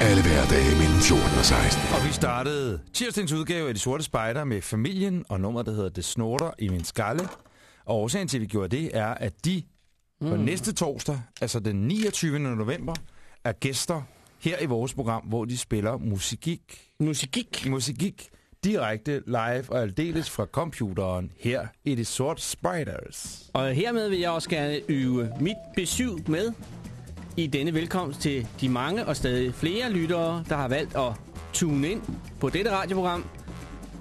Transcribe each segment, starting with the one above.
Alle hverdage mellem 14 og 16. Og vi startede tirsdagens udgave af De Sorte Spejder med familien og nummer, der hedder Det Snorter i min skalle. Og årsagen til, at vi gjorde det, er, at de mm. på næste torsdag, altså den 29. november, er gæster her i vores program, hvor de spiller musikik. Musikik. Musikik direkte live og aldeles fra computeren her i De Sorte Spiders. Og hermed vil jeg også gerne øve mit besøg med i denne velkomst til de mange og stadig flere lyttere, der har valgt at tune ind på dette radioprogram.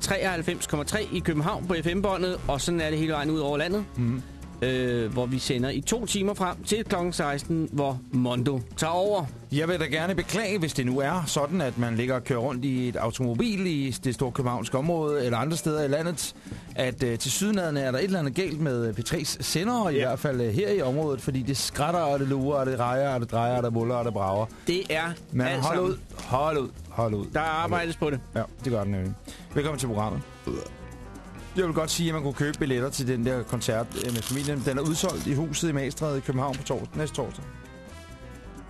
93,3 i København på FM-båndet, og sådan er det hele vejen ud over landet. Mm. Øh, hvor vi sender i to timer frem til kl. 16, hvor Mondo tager over. Jeg vil da gerne beklage, hvis det nu er sådan, at man ligger og kører rundt i et automobil i det store københavnske område eller andre steder i landet, at øh, til sydenadende er der et eller andet galt med P3's sender, ja. i hvert fald øh, her i området, fordi det skrætter, og det lurer, og det rejer, og det drejer, og det muller, og det brager. Det er Men alt hold sammen. ud, hold ud, hold ud. Der arbejdes på det. Ja, det gør den nemlig. Velkommen til programmet. Jeg vil godt sige, at man kunne købe billetter til den der koncert øh, med familien. Den er udsolgt i huset i Magstræde i København på torsdag, næste torsdag.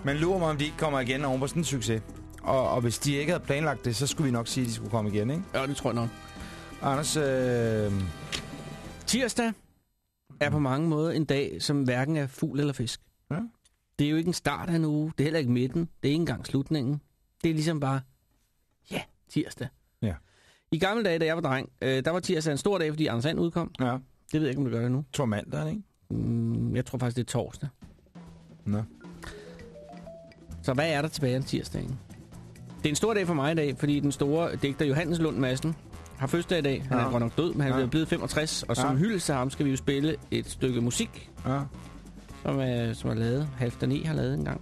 Men lurer mig, om de ikke kommer igen oven på sådan en succes. Og, og hvis de ikke havde planlagt det, så skulle vi nok sige, at de skulle komme igen, ikke? Ja, det tror jeg nok. Anders, øh, Tirsdag er på mange måder en dag, som hverken er fugl eller fisk. Ja. Det er jo ikke en start af en uge, det er heller ikke midten, det er ikke engang slutningen. Det er ligesom bare, ja, tirsdag. I gamle dage, da jeg var dreng, øh, der var tirsdag en stor dag, fordi Anders And udkom. ja, Det ved jeg ikke, om det gør det nu. tror mandag, ikke? Mm, jeg tror faktisk, det er torsdag. Nå. Så hvad er der tilbage af tirsdagen? Det er en stor dag for mig i dag, fordi den store digter Johannes Lund Madsen har fødselsdag i dag. Han Ja. er godt nok død, men han Ja. er blevet 65. Og som Ja. hyldest til ham skal vi jo spille et stykke musik, Ja. som er, som er lavet. Halvdan E har lavet engang.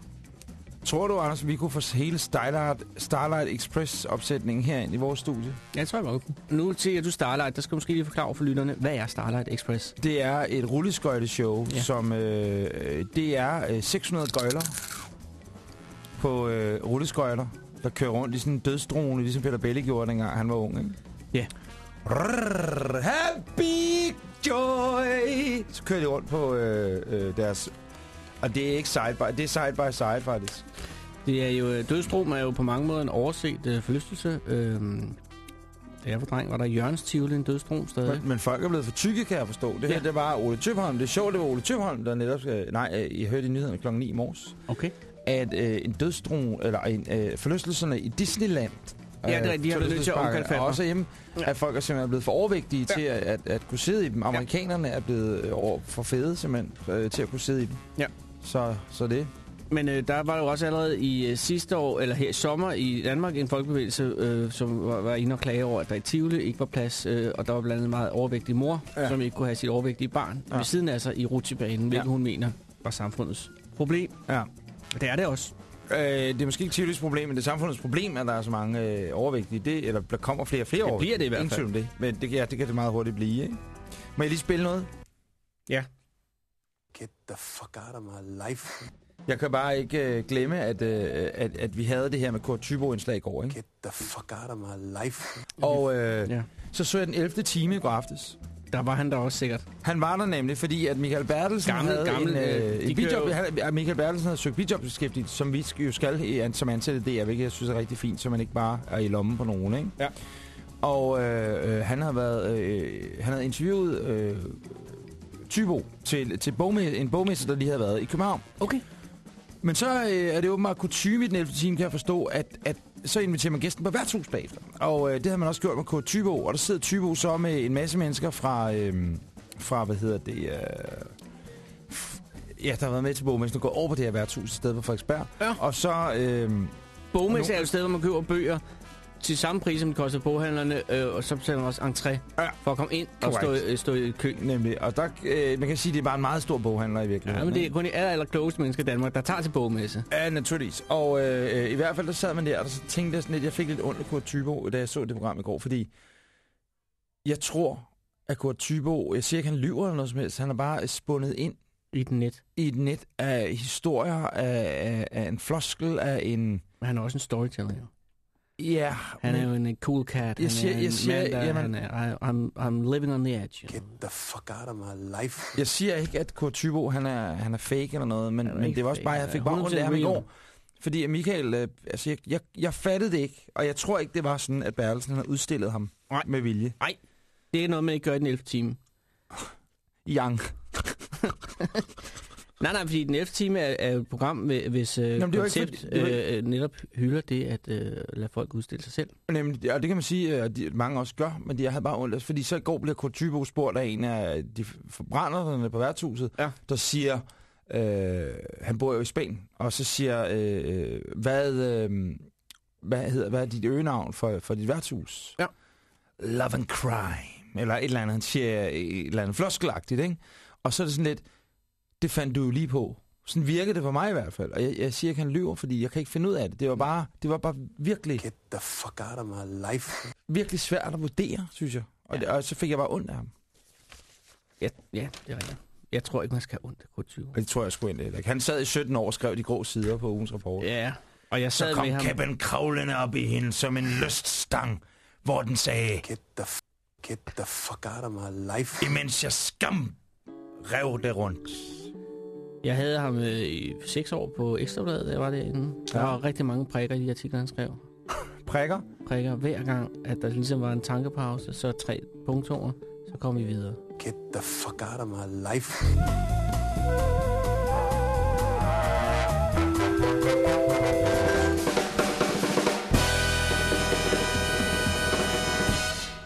Tror du, Anders, vi kunne få hele Starlight, Starlight Express-opsætningen herind i vores studie? Ja, det tror jeg godt. Nu til at du Starlight, der skal måske lige forklare for lytterne, hvad er Starlight Express? Det er et rulleskøjteshow, Ja. som øh, øh, det er øh, 600 gøjler på øh, rulleskøjter, der kører rundt i sådan en dødsdrone, ligesom Peter Belli gjorde, dengang han var ung. Ikke? Ja. Rrrr, happy joy! Så kører de rundt på øh, øh, deres... Og det er ikke side by, det er side by side, faktisk. Det er jo, øh, dødstrom er jo på mange måder en overset øh, forlystelse. Øhm, da jeg var dreng, var der Jørgens Tivoli en dødstrom stadig. Men, men folk er blevet for tykke, kan jeg forstå. Det her, Ja. det var Ole Tøbholm. Det er sjovt, det var Ole Tøbholm, der netop... Skal, nej, øh, jeg hørte i nyhederne kl. 9 i morges. Okay. at øh, en dødsdro, eller en, øh, forlystelserne i Disneyland, Ja, det er. De har været nødt til at omkalfatre. Og også hjemme, Ja. ja. at folk er simpelthen blevet for overvægtige Ja. til at, at, at kunne sidde i dem. Amerikanerne er blevet øh, over, for fede simpelthen øh, til at kunne sidde i dem. Ja. Så, så det. Men øh, der var jo også allerede i øh, sidste år, eller her i sommer i Danmark, en folkebevægelse, øh, som var, var inde og klage over, at der i Tivoli ikke var plads, øh, og der var blandt andet meget overvægtig mor, ja. Ja. som ikke kunne have sit overvægtige barn ja. Ja. ved siden af sig i rutsjebanen, hvilket Ja. hun mener var samfundets problem. Ja. Det er det også. Øh, det er måske ikke Tivolis problem, men det er samfundets problem, at der er så mange øh, overvægtige. Det, eller der kommer flere og flere Det bliver det i hvert fald. det. Men det, kan, det kan det meget hurtigt blive, ikke? Må jeg lige spille noget? Ja. Get the fuck out of my life. Jeg kan bare ikke øh, glemme, at, øh, at, at vi havde det her med Kurt Thybo-indslag i går, ikke? Get the fuck out of my life. Og øh, Ja. så så jeg den 11. time i går aftes. Der var han der også sikkert. Han var der nemlig, fordi at Michael Bertelsen Gammel- havde gammel, en, øh, øh, en bidjob, han, Michael Bertelsen havde søgt bidjobskæftigelse, som vi jo skal som ansatte DR, hvilket jeg synes er rigtig fint, så man ikke bare er i lommen på nogen, ikke? Ja. Og øh, øh, han havde været, øh, han havde interviewet øh, Tybo til, til bogme, en bogmester, der lige havde været i København. Okay. Men så øh, er det åbenbart kutume i den 11. time, kan jeg forstå, at, at så inviterer man gæsten på værtshus bagefter. Og øh, det har man også gjort med Kurt Tybo, og der sidder Tybo så med en masse mennesker fra, øh, fra hvad hedder det, øh, ja, der har været med til bogmessen og gået over på det her værtshus i stedet på Frederiksberg. Ja. Og så, øh, Bogmesse er jo et sted, hvor man køber bøger til samme pris, som det koster boghandlerne, øh, og så betaler man også entré Ja. for at komme ind og stå, Correct. øh, stå i kø. nemlig, og der, øh, man kan sige, at det er bare en meget stor boghandler i virkeligheden. Ja, men det er kun de aller, aller klogeste mennesker i Danmark, der tager til bogmesse. Ja, naturligvis. Og øh, i hvert fald, der sad man der, og så tænkte jeg sådan lidt, jeg fik lidt ondt af Kurt Tybo, da jeg så det program i går, fordi jeg tror, at Kurt Tybo, jeg siger ikke, han lyver eller noget som helst, han er bare spundet ind I den net. i et net af historier, af, af, af en floskel, af en... Men han er også en storyteller, jo. Ja, Han er jo en øh, cool cat. Jeg han siger- er jeg siger- mand, der, jamen- han er, I, I'm, I'm living on the edge. Get know. the fuck out of my life. jeg siger ikke, at Kurt Tybo, han er, han er fake eller noget, men, Han men det var også bare, han jeg fik bare ondt af ham i 100% går. Fordi Michael, øh, altså jeg, jeg, jeg fattede det ikke, og jeg tror ikke, det var sådan, at Bertelsen han havde udstillet ham Nej. med vilje. Det er noget, man ikke gør i den 11. time. Yang. Nej, nej, fordi den 11. time er, er jo et program, hvis øh, Jamen, var ikke koncept fordi- øh, netop hylder det, at øh, lade folk udstille sig selv. Nemlig, og det kan man sige, at de, mange også gør, men de jeg havde bare ondt, fordi så i går bliver Kurt Tybo spurgt af en af de forbrænderne på værtshuset, Ja. der siger, øh, han bor jo i Spanien, og så siger, øh, hvad, øh, hvad, hedder, hvad er dit øgenavn for, for dit værtshus? Ja. Love and Crime, eller et eller andet, han siger et eller andet floskelagtigt, ikke? Og så er det sådan lidt, det fandt du jo lige på. Sådan virkede det for mig i hvert fald. Og jeg, jeg siger ikke, han lyver, fordi jeg kan ikke finde ud af det. Det var bare, det var bare virkelig Get the fuck out of my life. virkelig svært at vurdere, synes jeg. Og, det, og så fik jeg bare ondt af ham. Ja, ja det er rigtigt. Jeg tror ikke, man skal have ondt af Kurt Tyve. Og det tror jeg sgu egentlig ikke. Han sad i 17 år og skrev de grå sider på ugens rapport. Ja, og jeg sad så kom med ham. kæppen kravlende op i hende som en lyststang, hvor den sagde, Get the f- get the fuck out of my life. imens jeg skam rev det rundt. Jeg havde ham øh, i seks år på Ekstrabladet, der var derinde. Der Ja. var rigtig mange prikker i de artikler, han skrev. Prikker. Prikker hver gang, at der ligesom var en tankepause, så tre punktover, så kom vi videre. Get the fuck out of my life.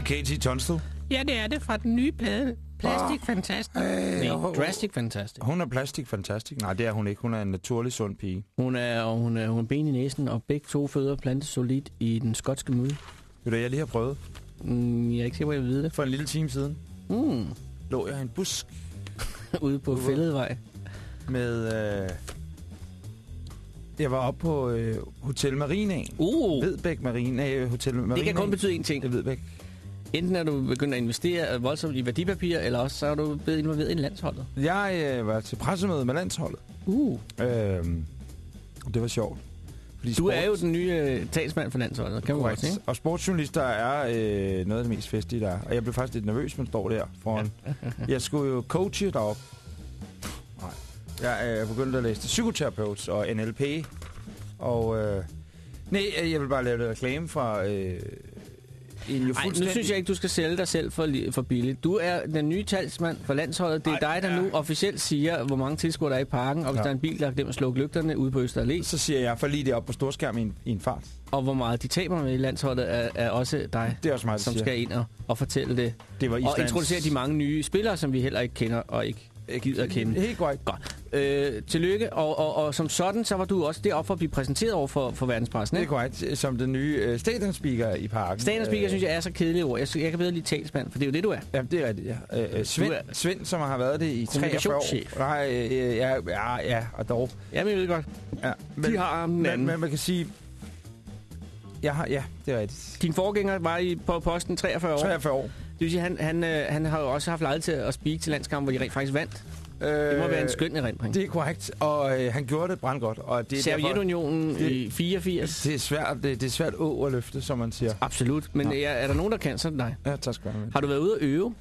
Katie Tunstall. Ja, det er det fra den nye plade. Plastic Fantastic. Øh, Nej, hun- Drastic Fantastic. Hun er plastik fantastisk. Nej, det er hun ikke. Hun er en naturlig sund pige. Hun er, og hun er, hun er ben i næsen, og begge to fødder plantes solidt i den skotske muld. Ved du, jeg lige har prøvet? Mm, jeg er ikke sikker, hvor jeg ved det. For en lille time siden Mm. lå jeg i en busk Ude på Fælledvej. med... Øh... Jeg var oppe på øh, Hotel Marina. Uh, Vedbæk Marina. Øh, Hotel Marina. det kan kun betyde én ting. Jeg ved ikke. Enten er du begyndt at investere voldsomt i værdipapirer, eller også så er du blevet involveret i landsholdet. Jeg øh, var til pressemøde med landsholdet. Uh. Øhm, det var sjovt. Fordi Du er jo den nye øh, talsmand for landsholdet, kan man godt. Og sportsjournalister er øh, noget af det mest festlige, der er. Og jeg blev faktisk lidt nervøs, men står der foran. jeg skulle jo coache derop. Nej. Jeg er begyndt at læse til psykoterapeut og NLP. Og øh, nej, jeg vil bare lave lidt reklame fra øh, en jo Nej, nu fuldstændig... synes jeg ikke, du skal sælge dig selv for, for billigt. Du er den nye talsmand for landsholdet. Det er Ej, dig, der ja. nu officielt siger, hvor mange tilskuere der er i parken, og hvis Ja. der er en bil, der har glemt at slukke lygterne ude på Øster Allé, Så siger jeg, for lige det op på storskærm i en, i en fart. og hvor meget de taber med i landsholdet, er, er også dig, Det er også meget, som siger. skal ind og, og fortælle det. Det var Islands... Og introducere de mange nye spillere, som vi heller ikke kender og ikke gider at kende. Helt korrekt. Godt. Øh, tillykke, og, og, og som sådan, så var du også deroppe for at blive præsenteret over for, for verdenspressen. Det er Ikke? korrekt. Som den nye øh, stadionspeaker i parken. Stand speaker Øh, synes jeg er så kedeligt ord. Jeg, jeg kan bedre lide talsmand, for det er jo det, du er. Ja, det er rigtigt, ja. Øh, øh, Svend, er- Svend, som har været det i 43 år. Nej, øh, ja, ja, ja, og dog. Jamen, jeg ved godt. Ja, De har men, anden. men man kan sige... Jeg har, ja, det er rigtigt. Din forgænger var i, på posten 43 år. 43 år. Vil sige, han, han, øh, han har jo også haft lejlighed til at speak til landskamp, hvor de rent faktisk vandt. Øh, Det må være en skøn erindring. Det er korrekt, og øh, han gjorde det brandgodt. Og det er derfor, Sovjetunionen det- i 84. det er svært, det, det er svært å at løfte, som man siger. Absolut. Men er, er der nogen, der kan sådan dig? Ja, tak skal du have. Har du været ude at øve?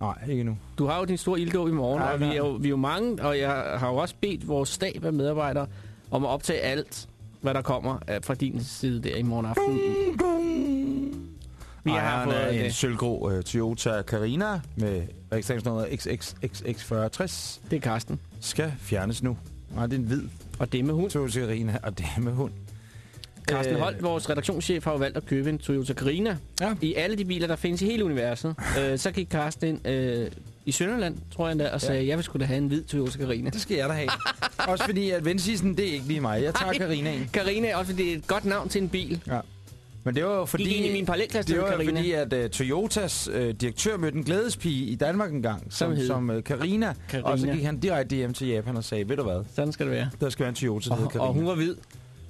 Nej, ikke nu. Du har jo din store ilddåb i morgen, Ja, og vi er, jo, vi er jo mange, og jeg har jo også bedt vores stab af medarbejdere om at optage alt, hvad der kommer øh, fra din side der i morgen aften. Vi har fået en det. sølvgrå uh, Toyota Carina med registreringsnummer XXXX4060 Det er Karsten. skal fjernes nu. Nej, det er en hvid Og det med hund. Toyota Carina, og det er med hund. Carsten Øh. Holt, vores redaktionschef, har jo valgt at købe en Toyota Carina. Ja. I alle de biler, der findes i hele universet. øh, så gik Carsten ind øh, i Sønderland, tror jeg endda, og sagde, jeg vil skulle da have en hvid Toyota Carina. Det skal jeg da have. Også fordi, at Vendsyssel, det er ikke lige mig. Jeg tager. Carinaen. Carina, også fordi det er et godt navn til en bil. Ja. Men det var jo Fordi, gik ind i min parallelklasse Det var Carina. fordi, at uh, Toyotas uh, direktør mødte en glædespige i Danmark engang, som, Som uh, Carina. Carina. Og så gik han direkte hjem til Japan og sagde, ved du hvad, Sådan skal det være. der skal være en Toyota, der Og, Carina. og hun var hvid.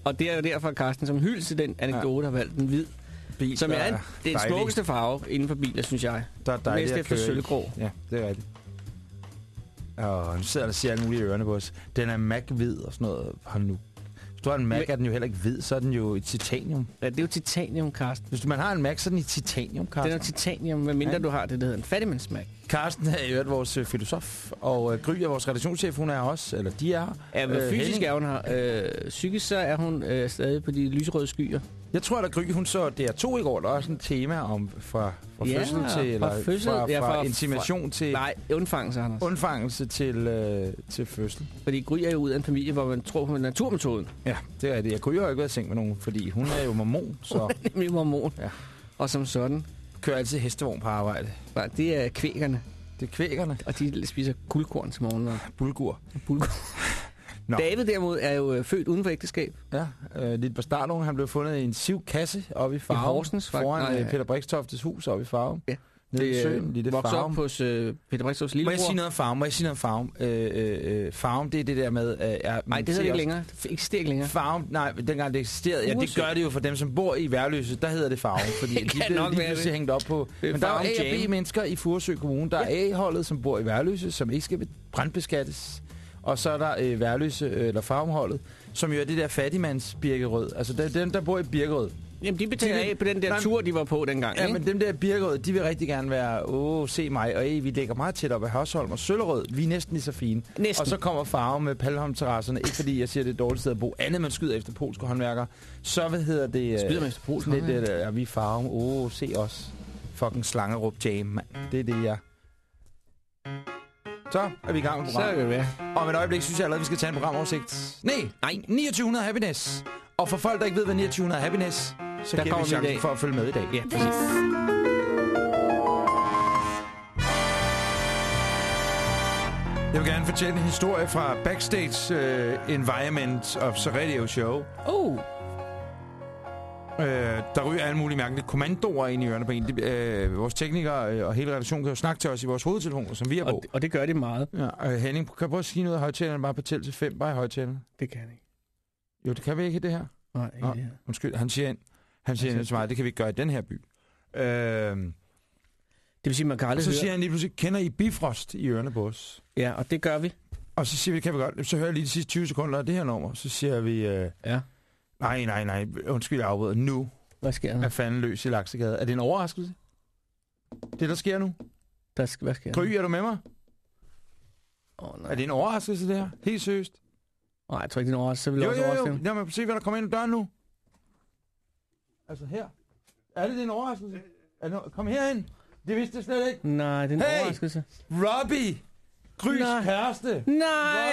Og det er jo derfor, at Carsten som hyldest til den anekdote har valgt en hvid. bil, Som er er den smukkeste farve inden for biler, synes jeg. Der er dejligt efter sølvgrå. Ja, det er rigtigt. Og nu sidder der og siger alle mulige ørerne på os. Den er Mac-hvid og sådan noget. Hold nu. Du har en Mac, Men- er den jo heller ikke hvid, så er den jo i titanium. Ja, det er jo titanium, Carsten. Hvis man har en Mac, så er den i titanium, Det er Carsten. jo titanium, medmindre Ja. du har det, der hedder en fattigmandsmag. Carsten er jo vores øh, filosof, og øh, Gry er vores redaktionschef, hun er også, eller de er her. Ja, men Øh, fysisk Henning. er hun her. Øh, psykisk så er hun øh, stadig på de lyserøde skyer. Jeg tror, at Gry, hun så DR2 i går, der er også en tema om fra, fra Ja, fødsel fra til, eller fødsel, fra, ja, fra, fra- intimation til Nej, undfangelse, Anders. undfangelse til, øh, til fødsel. Fordi Gry er jo ud af en familie, hvor man tror på naturmetoden. Ja, det er det. Jeg kunne jo ikke være seng med nogen, fordi hun er jo mormon, så Nemlig mormon. Ja. Og som sådan, kører altid hestevogn på arbejde. nej, det er kvækerne. Det er kvækkerne. Og de spiser guldkorn til morgenmad. Bulgur. Bulgur. Nå. David derimod er jo øh, født uden for ægteskab. Ja, øh, lidt på starten, han blev fundet i en siv kasse oppe i Farum. Horsens, faktisk. Foran Nej, øh, ja. Peter Brikstoftes hus oppe i Farum. Ja. Nede i Det søen, øh, lille voksede op hos øh, Peter Brikstofs Må jeg lillebror. sige noget om Farum? Må jeg sige noget om Farum? Øh, øh, øh, Farum, det er det der med... Øh, Nej, det hedder ikke længere. Det eksisterer ikke længere. Farum, nej, dengang det eksisterede. Ja, det gør det jo for dem, som bor i Værløse. Der hedder det Farum, fordi Det de blev nok lige pludselig det. hængt op på. Det er Men der er jo A og Jam. B mennesker i Furesø Kommune. Der er A-holdet, som bor i Værløse, som ikke skal brandbeskattes. Og så er der øh, Værløse, øh, eller Farumholdet, som jo er det der fattigmands Birkerød. Altså det er dem, der bor i Birkerød. Jamen, de betaler De af på den der Nej, tur, de var på dengang. Ja, ikke? men dem der Birkerød, de vil rigtig gerne være, åh, se mig, og ey, vi ligger meget tæt op ad Hørsholm og Søllerød. Vi er næsten lige så fine. Næsten. Og så kommer farve med Palholm-terrasserne. Ikke fordi jeg siger, det er et dårligt sted at bo. Andet, man skyder efter polske håndværkere. Så, hvad hedder det? øh, Skyder man efter polske håndværkere? øh, Ja, vi er farve. Åh, se os. Fucking slangerup jam, mand. Det er det, jeg... Så er vi i gang med Så kan programmet. det være. Om et øjeblik synes jeg allerede, vi skal tage en programoversigt. Nej, nej, 2900 Happiness. Og for folk, der ikke ved, hvad 2900 Happiness, så Der giver kommer vi vi i chancen dag. for at følge med i dag. Ja, præcis. Jeg vil gerne fortælle en historie fra backstage uh, environment of the radio show. Oh, Uh, der ryger alle mulige mærkelige kommandoer ind i ørerne på en. De, uh, vores teknikere uh, og hele redaktionen kan jo snakke til os i vores hovedtelefoner, som vi har og, på. det- og det gør de meget. Ja, uh, Henning, kan du prøve at sige noget af højtaleren? Bare på tæl til fem, bare i højtaleren. Det kan ikke. Jo, det kan vi ikke det her. Nej, ikke Nå. det her. Undskyld, han siger ind. Han siger siger- ind til mig, det kan vi ikke gøre i den her by. Uh, Det vil sige, man kan og aldrig så høre. siger han lige pludselig, kender I Bifrost i ørerne på os? Ja, og det gør vi. Og så siger vi, det kan vi godt. Så hører jeg lige de sidste 20 sekunder af det her nummer. Så siger vi, uh, Ja. Nej, nej, nej, undskyld, jeg afbryder. Nu Hvad sker der? er fanden løs i Laksegade. Er det en overraskelse? Det, der sker nu? der skal, hvad sker der? Gry, er du med mig? Åh, nej. Er det en overraskelse, det her? Helt seriøst? Nej, jeg tror ikke, det er en overraskelse. Så vil jeg Jo, også jo, jo. overraske mig se, hvad der kommer ind ad døren nu. Altså her. Er det, det er en overraskelse? Er det, kom herind. Det vidste jeg slet ikke. Nej, det er en Hey! overraskelse. Robbie! Grys Nej. kæreste. Nej!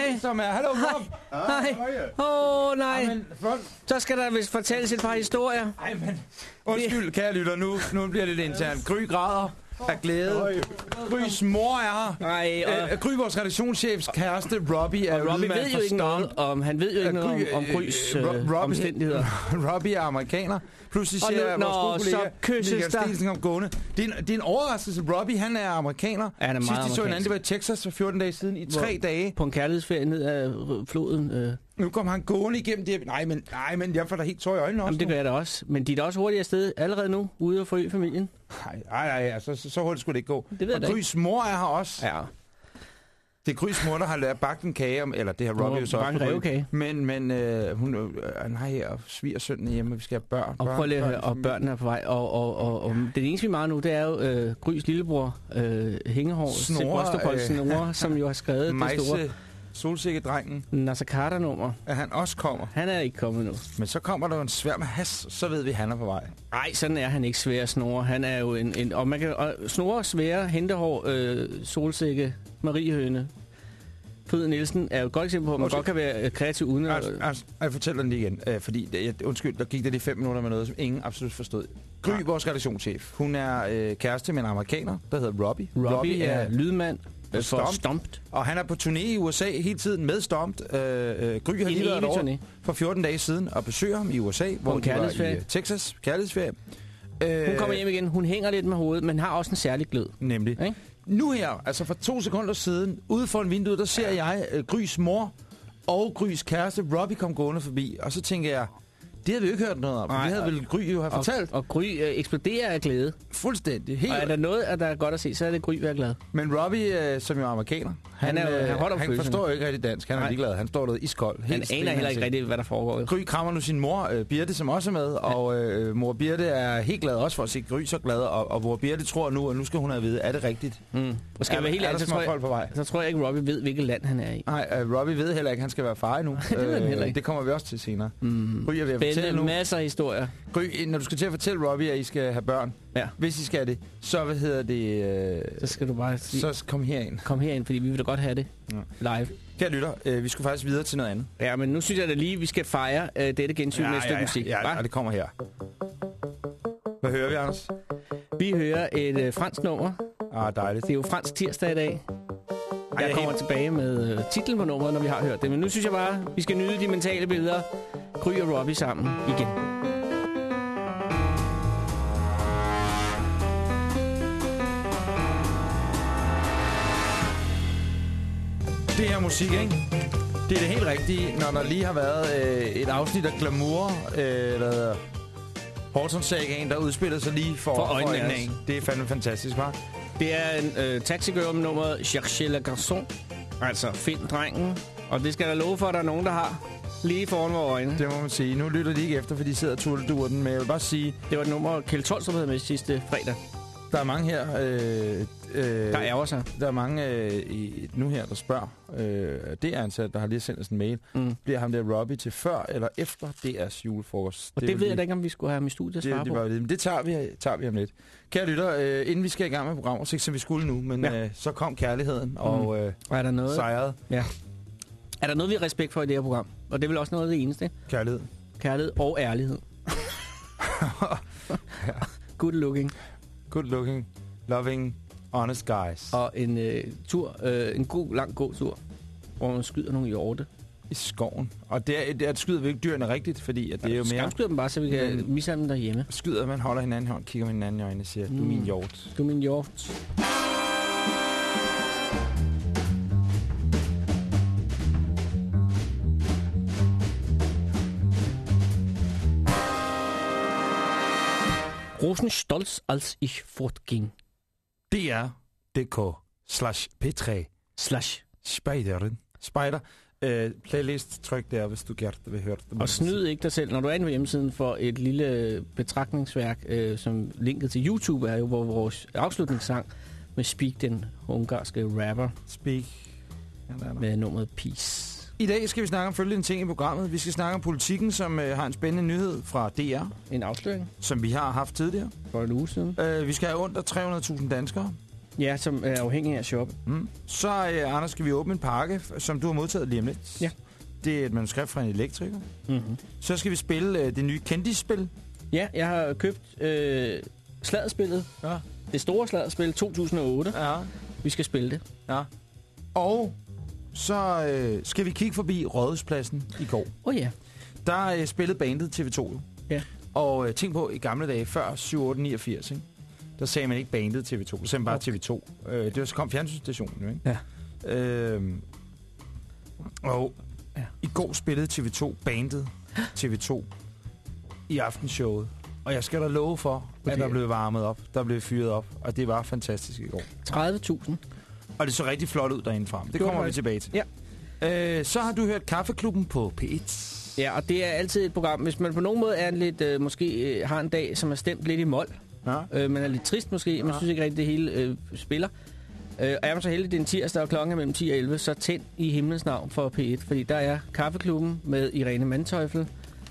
Robbie, som er... Hallo, Rob! Nej! Åh, oh, nej! Ej, men, for, Så skal der vist fortælles et par historier. ej, men, undskyld, kære lytter, nu, nu bliver det lidt internt. Gry græder af glæde. Grys mor er her. Nej, og, Øh, Gry, vores redaktionschefs kæreste, Robbie, er og Robbie ved jo ikke noget om, han ved jo ikke noget om, om øh, Grys øh, øh, Rob- omstændigheder. Robbie er amerikaner. Pludselig ser nu- vores gode kollega Michael. Stensen om gående. Det er, en, det er en overraskelse. Robbie, han er amerikaner. Ja, han er meget Sidst de så hinanden, det var i Texas for 14 dage siden i tre dage. På en kærlighedsferie ned ad r- floden. Øh. Nu kom han gående igennem det. Nej, men, nej, men jeg får da helt tår i øjnene også. Jamen, det gør jeg da også. Men de er da også hurtigt afsted allerede nu, ude og forøge familien. Nej, nej, nej, altså, så, så hurtigt skulle det ikke gå. Det ved jeg og da ikke. Grys mor er her også. Ja. Det er Grys mor, der har lavet bagt en kage, om, eller det har Robbie jo så også. rævekage. Men, men øh, hun, øh, nej, og svigersønnen er hjemme, og vi skal have børn. Og børn, prøv lige at børn, og børnene er på vej. Og, og, og, og det eneste, vi mangler nu, det er jo øh, Grys lillebror, øh, Hængehår, Snore, Sebastopol øh, Snore, som jo har skrevet det store solsikkedrengen, Nasser Carter-nummer. at han også kommer. Han er ikke kommet nu. Men så kommer der jo en svær med has, så ved vi, at han er på vej. Nej, sådan er han ikke svær at snore. Han er jo en... en og man kan og snore svære, hentehår, øh, solsikke, mariehøne. Fryd Nielsen er jo et godt eksempel på, at man Undskyld. godt kan være øh, kreativ uden at... Altså, altså, jeg fortæller den lige igen, øh, fordi jeg, undskyld, der gik der lige fem minutter med noget, som ingen absolut forstod. Gry, vores redaktionschef, hun er øh, kæreste med en amerikaner, der hedder Robbie. Robbie er lydmand øh, for Stomp. Stomped. Og han er på turné i USA hele tiden med Stomped. Øh, øh, Gry har lige været over turné. for 14 dage siden og besøger ham i USA, hvor de var i øh, Texas. Kærlighedsferie. Øh, Hun kommer hjem igen. Hun hænger lidt med hovedet, men har også en særlig glød. Nemlig. Ikke? Nu her, altså for to sekunder siden, ude foran vinduet, der ser jeg øh, Grys mor og Grys kæreste Robbie komme gående forbi. Og så tænker jeg, det havde vi jo ikke hørt noget om. Nej, det havde vel Gry jo have fortalt. Og, og Gry øh, eksploderer af glæde. Fuldstændig. Helt. Og er der noget, at der er godt at se, så er det Gry være glad. Men Robbie, øh, som jo er amerikaner, han, Han er øh, han holder han forstår jo ikke rigtig dansk. Han er Nej. ligeglad. Han står der iskold. Han helt stille, aner heller ikke rigtigt, hvad der foregår. Gry krammer nu sin mor, øh, Birte, som også er med, og øh, mor Birte er helt glad også for at se Gry så glad, og, og mor Birte tror nu, at nu skal hun have at vide, er det rigtigt? Mm. Og skal er, være helt ærlig, så tror, folk jeg, på vej? så tror jeg ikke, Robbie ved, hvilket land han er i. Nej, øh, Robbie ved heller ikke, han skal være far endnu. det ved han heller ikke. Det kommer vi også til senere. Mm. Gry er ved at fortælle nu. masser af historier. Gry, når du skal til at fortælle Robbie, at I skal have børn, Ja, hvis I skal det, så hvad hedder det, øh, så skal du bare sige, så kom herind. kom herind, fordi vi vil da godt have det live. Kære lytter, øh, vi skulle faktisk videre til noget andet. Ja, men nu synes jeg da lige, vi skal fejre øh, dette gensyn med et stykke ja, musik. ja, ja, det kommer her. Hvad hører vi, Anders? Vi hører et øh, fransk nummer. Ah, dejligt. Det er jo fransk tirsdag i dag. Jeg er kommer tilbage med øh, titlen på nummeret, når vi har hørt det. Men nu synes jeg bare, vi skal nyde de mentale billeder. Gry og Robbie sammen igen. Det her musik, ikke? Det er det helt rigtige, når der lige har været øh, et afsnit af Glamour, øh, der hedder Horton Sagaen, der udspillede sig lige for, For øjnene af en. Det er fandme fantastisk, hva'? Det er en øh, Taxi Girl med nummeret Cherchez la garçon. Altså, find drengen. Og det skal jeg love for, at der er nogen, der har lige foran vores øjne. Det må man sige. Nu lytter de ikke efter, for de sidder og turteldurer den, men jeg vil bare sige, Det var et nummer, Kjeld Tolstrup havde med sidste fredag. Der er mange her, øh, øh, Der ærger sig. der er mange øh, i, nu her, der spørger. Øh, det er ansat, der har lige sendt os en mail. Mm. Bliver ham der Robbie til før eller efter DR's julefrokost? Og det, er det ved lige- jeg da ikke, om vi skulle have ham i studiet Det, det, på. var, det, det tager, vi, tager vi om lidt. Kære lytter, øh, inden vi skal i gang med programmet, ikke som vi skulle nu, men Ja. ja. øh, så kom kærligheden og øh, Og er der noget, sejrede er der noget, vi har respekt for i det her program? Og det er vel også noget af det eneste. kærlighed. Kærlighed og ærlighed. Good looking. Good looking, loving, honest guys. Og en øh, tur, øh, en god, lang gåtur, hvor man skyder nogle hjorte. I skoven. Og det er, det er, skyder vi ikke dyrene rigtigt, fordi at det er jo mere... Skamskyder dem bare, så vi kan Men- mishandle dem derhjemme. Skyder, man holder hinanden i hånd, kigger med hinanden i øjnene og siger, du er min Mm. hjort. Du er min hjort. Rosenstolz, als ich fortging. DR.dk slash P3 Slash. Spejderen. Spider. Øh, playlist, tryk der, hvis du gerne vil høre det. Og snyd ikke dig selv, når du er inde på hjemmesiden for et lille betragtningsværk, øh, som linket til YouTube er jo, hvor vores afslutningssang med Speak, den ungarske rapper, Speak. Ja, der er der. med nummeret Peace. I dag skal vi snakke om følgende ting i programmet. Vi skal snakke om politikken, som øh, har en spændende nyhed fra DR, En afsløring som vi har haft tidligere. for en uge siden. Øh, vi skal have under 300.000 danskere. Ja, som er afhængig af at shoppe. Mm. Så, øh, Anders, skal vi åbne en pakke, som du har modtaget lige om lidt. Ja. Det er et manuskript fra en elektriker. Mm-hmm. Så skal vi spille øh, det nye kendisspil. Ja, jeg har købt øh, sladderspillet. Ja. Det store sladderspil 2008. Ja. Vi skal spille det. ja. Og så øh, skal vi kigge forbi Rådhuspladsen i går. Oh, ja. Der øh, spillede bandet TV2 jo. Ja. Og øh, tænk på, i gamle dage, før 7, 8, 89, ikke? der sagde man ikke bandet TV2, der sagde man bare TV2. Øh, det var så kom fjernsynsstationen jo, ikke? Ja. Øhm, og Ja. ja. i går spillede TV2 bandet TV2 i aftenshowet. Og jeg skal da love for, at der blev varmet op, der blev fyret op, og det var fantastisk i går. 30.000. Og det så rigtig flot ud derinde frem. Det Gjorde kommer vi det. tilbage til. Ja. Øh, så har du hørt Kaffeklubben på P1. Ja, og det er altid et program. Hvis man på nogen måde er lidt, øh, måske øh, har en dag, som er stemt lidt i mål, Ja. øh, man er lidt trist måske, man Ja. synes ikke rigtig, det hele øh, spiller. Øh, og er man så heldig, det er en tirsdag, og klokken er mellem 10 og 11, så tænd i himlens navn for P1, fordi der er Kaffeklubben med Irene Manteuffel,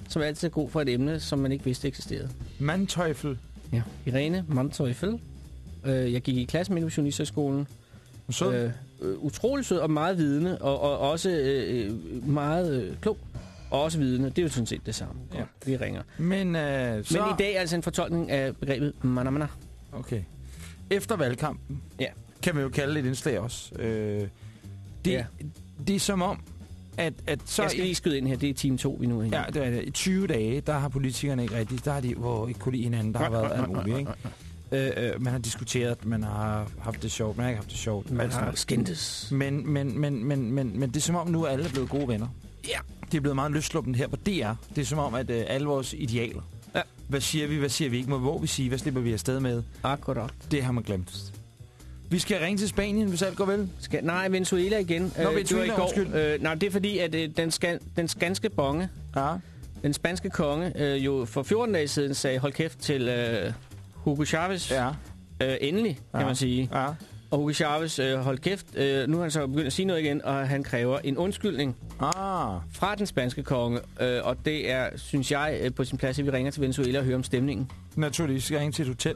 som altid er god for et emne, som man ikke vidste eksisterede. Manteuffel. Ja. Irene Manteuffel. Øh, jeg gik i klasse med på Journalisterskolen. Så. Øh, Øh, øh, utrolig sød og meget vidende, og, og også øh, meget øh, klog. Og også vidende. Det er jo sådan set det samme. Godt, vi ringer. Men, øh, så... Men i dag er altså en fortolkning af begrebet manamana. Okay. Efter valgkampen, Ja. kan man jo kalde det et indslag også. Øh, det, Ja. det er som om, at, at så... Jeg skal lige skyde ind her. Det er time 2, vi nu er. Ja, det er det. I 20 dage, der har politikerne ikke rigtig... Der har de hvor ikke kunne lide hinanden. Der har været alt muligt, ikke? Øh, øh, man har diskuteret, man har haft det sjovt, man har ikke haft det sjovt. Man har skændtes. Men, men, men, men, men, men det er som om nu er alle blevet gode venner. Ja. Det er blevet meget løsluppen her på DR. Det er som om, at øh, alle vores idealer... Ja. Hvad siger vi, hvad siger vi ikke? Hvor vi sige? Hvad slipper vi afsted med? Akkurat. Det har man glemt. Vi skal ringe til Spanien, hvis alt går vel. Skal, nej, Venezuela igen. Nå, det var Venezuela, i går. undskyld. Øh, nej, det er fordi, at øh, den, skal, den skanske bonge, Ja. den spanske konge, øh, jo for 14 dage siden sagde, hold kæft til øh, Hugo Chavez. Ja. Øh, endelig, kan Ja. man sige. Ja. Og Hugo Chavez, øh, hold kæft, øh, nu har han så begyndt at sige noget igen, og han kræver en undskyldning Ah. fra den spanske konge. Øh, og det er, synes jeg, øh, på sin plads, at vi ringer til Venezuela og hører om stemningen. Naturligvis skal jeg ringe til et hotel.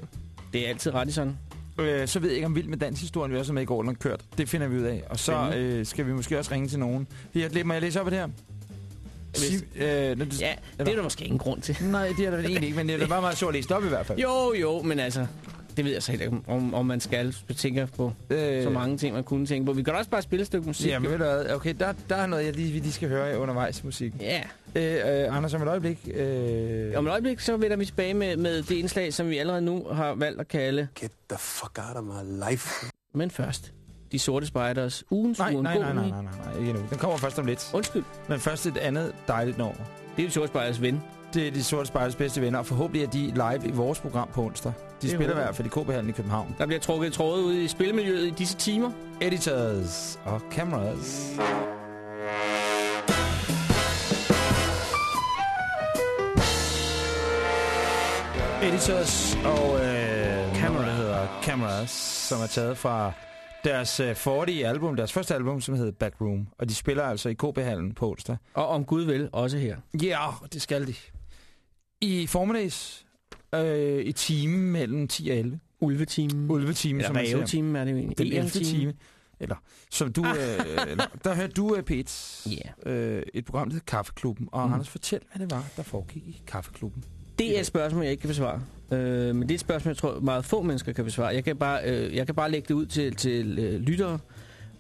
Det er altid ret i sådan. Øh, så ved jeg ikke, om Vild med Danshistorien vi også er med i går, den kørt. Det finder vi ud af. Og så øh, skal vi måske også ringe til nogen. Jeg, må jeg læse op af det her? Sig, øh, det, Ja, det er der måske ingen grund til. Nej, det er der egentlig ikke, men det er bare meget sjovt at læse op i hvert fald. Jo, jo, men altså, det ved jeg så ikke, om, om man skal tænke på Øh, så mange ting, man kunne tænke på. Vi kan også bare spille et stykke musik. Ja, ved du hvad? Okay, der, der er noget, jeg lige, vi lige skal høre undervejs musik. Ja. Øh, øh, Anders, om et øjeblik. Øh, Om et øjeblik, så vender vi tilbage med, med det indslag, som vi allerede nu har valgt at kalde. Get the fuck out of my life. Men først, de sorte spejders ugens nej, nej, nej, nej, nej, nej, nej, ikke nu. Den kommer først om lidt. Undskyld, Men først et andet dejligt nummer. det er de sorte spejders ven. Det er de sorte spejles bedste venner, og forhåbentlig er de live i vores program på onsdag. De Det spiller i hvert fald i KB-hallen i København. Der bliver trukket tråde ud i spilmiljøet i disse timer. Editors og cameras. Editors og øh, Camera. der hedder Cameras, som er taget fra deres øh, 40 album, deres første album, som hedder Backroom. Og de spiller altså i KB-hallen på onsdag. Og om Gud vil, også her. Ja, yeah, det skal de. I formiddags, øh, i timen mellem 10 og 11. Ulvetimen. Ulvetimen, som man siger. er det jo egentlig. Den 11. Egern-timen. time. Eller, som du, øh, eller, der hørte du uh, Pete, Ja. øh, et program, der hedder Kaffeklubben. Og mm. Anders, fortæl, hvad det var, der foregik i Kaffeklubben. Det er et spørgsmål, jeg ikke kan besvare. Øh, men det er et spørgsmål, jeg tror, meget få mennesker kan besvare. Jeg kan bare, øh, jeg kan bare lægge det ud til, til øh, lyttere.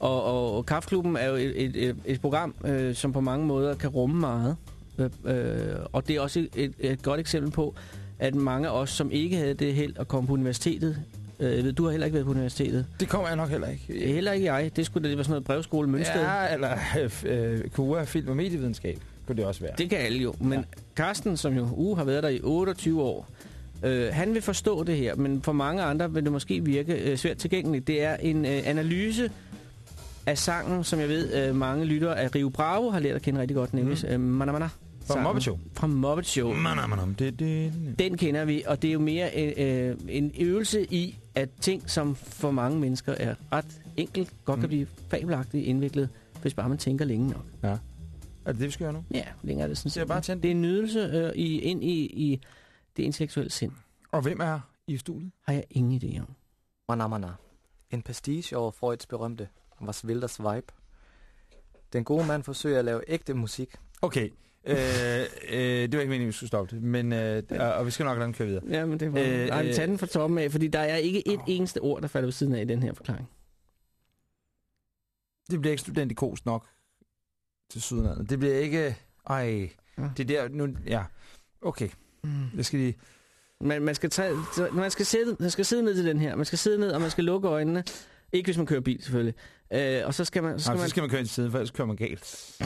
Og, og, og Kaffeklubben er jo et, et, et, et program, øh, som på mange måder kan rumme meget. Øh, øh, og det er også et, et, godt eksempel på, at mange af os, som ikke havde det held at komme på universitetet, øh, jeg ved, du har heller ikke været på universitetet. Det kommer jeg nok heller ikke. Øh, Heller ikke jeg. Det skulle da være sådan noget brevskole Mønsted. Ja, eller øh, KUA, film og medievidenskab, kunne det også være. Det kan alle jo. Men. Carsten, som jo uh, har været der i 28 år, øh, han vil forstå det her, men for mange andre vil det måske virke øh, svært tilgængeligt. Det er en øh, analyse af sangen, som jeg ved, øh, mange lyttere af Rio Bravo har lært at kende rigtig godt, nemlig mm. øh, Mana Mana. Fra. Muppet Show. Fra Muppet Show. Man, man, man, det, det, Den kender vi, og det er jo mere øh, øh, en øvelse i, at ting, som for mange mennesker er ret enkelt, godt kan Mm. blive fabelagtigt indviklet, hvis bare man tænker længe nok. Er det det, vi skal gøre nu? Ja, længere er det sådan Så jeg bare tænde- Det er en nydelse øh, i, ind i, i det intellektuelle sind. Og hvem er i studiet? Har jeg ingen idé om. Mana Mana. En pastiche over Freuds berømte Was Wilders Vibe. Den gode mand forsøger at lave ægte musik. Okay. Øh, øh, det var ikke meningen, vi skulle stoppe det. Men, øh, og, vi skal nok lade den køre videre. Ja, men det var... Øh, Øh, Ej, øh. tag den fra toppen af, fordi der er ikke et eneste ord, der falder ved siden af i den her forklaring. Det bliver ikke studentikos nok til Sydlandet. Det bliver ikke... Ej, Ja. det er der nu... Ja, okay. Mm. Jeg skal lige... Man, man, skal tage, man, skal sidde, man skal sidde ned til den her. Man skal sidde ned, og man skal lukke øjnene. Ikke hvis man kører bil, selvfølgelig. Øh, og så skal man... Så skal Nej, man så skal man køre ind til siden, for ellers kører man galt.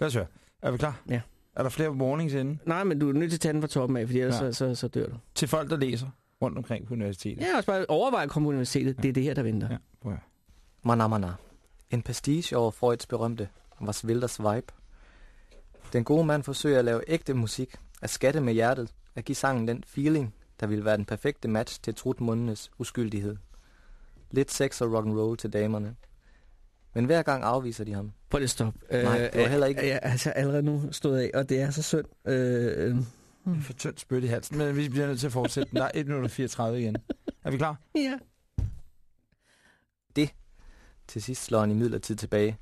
Lad os høre. Er vi klar? Ja. Er der flere warnings inde? nej, men du er nødt til at tage den fra toppen af, fordi ellers Ja. så, så, så dør du. Til folk, der læser rundt omkring på universitetet. Ja, også bare overvej at komme på universitetet. Det er det her, der venter. Ja, prøv at høre. Mana Mana. En pastiche over Freuds berømte Was Wilders Vibe. Den gode mand forsøger at lave ægte musik. At skatte med hjertet. At give sangen den feeling, der ville være den perfekte match til trutmundenes uskyldighed. Lidt sex og rock and roll til damerne. Men hver gang afviser de ham. Prøv lige at stoppe. Nej, det var heller ikke- Jeg er altså allerede nu stået af, og det er så synd. Øh, øh, Det er for tyndt spyt i halsen, men vi bliver nødt til at fortsætte. Der er 1 minut og 34 igen. Er vi klar? ja. Til sidst slår han i midlertid tilbage.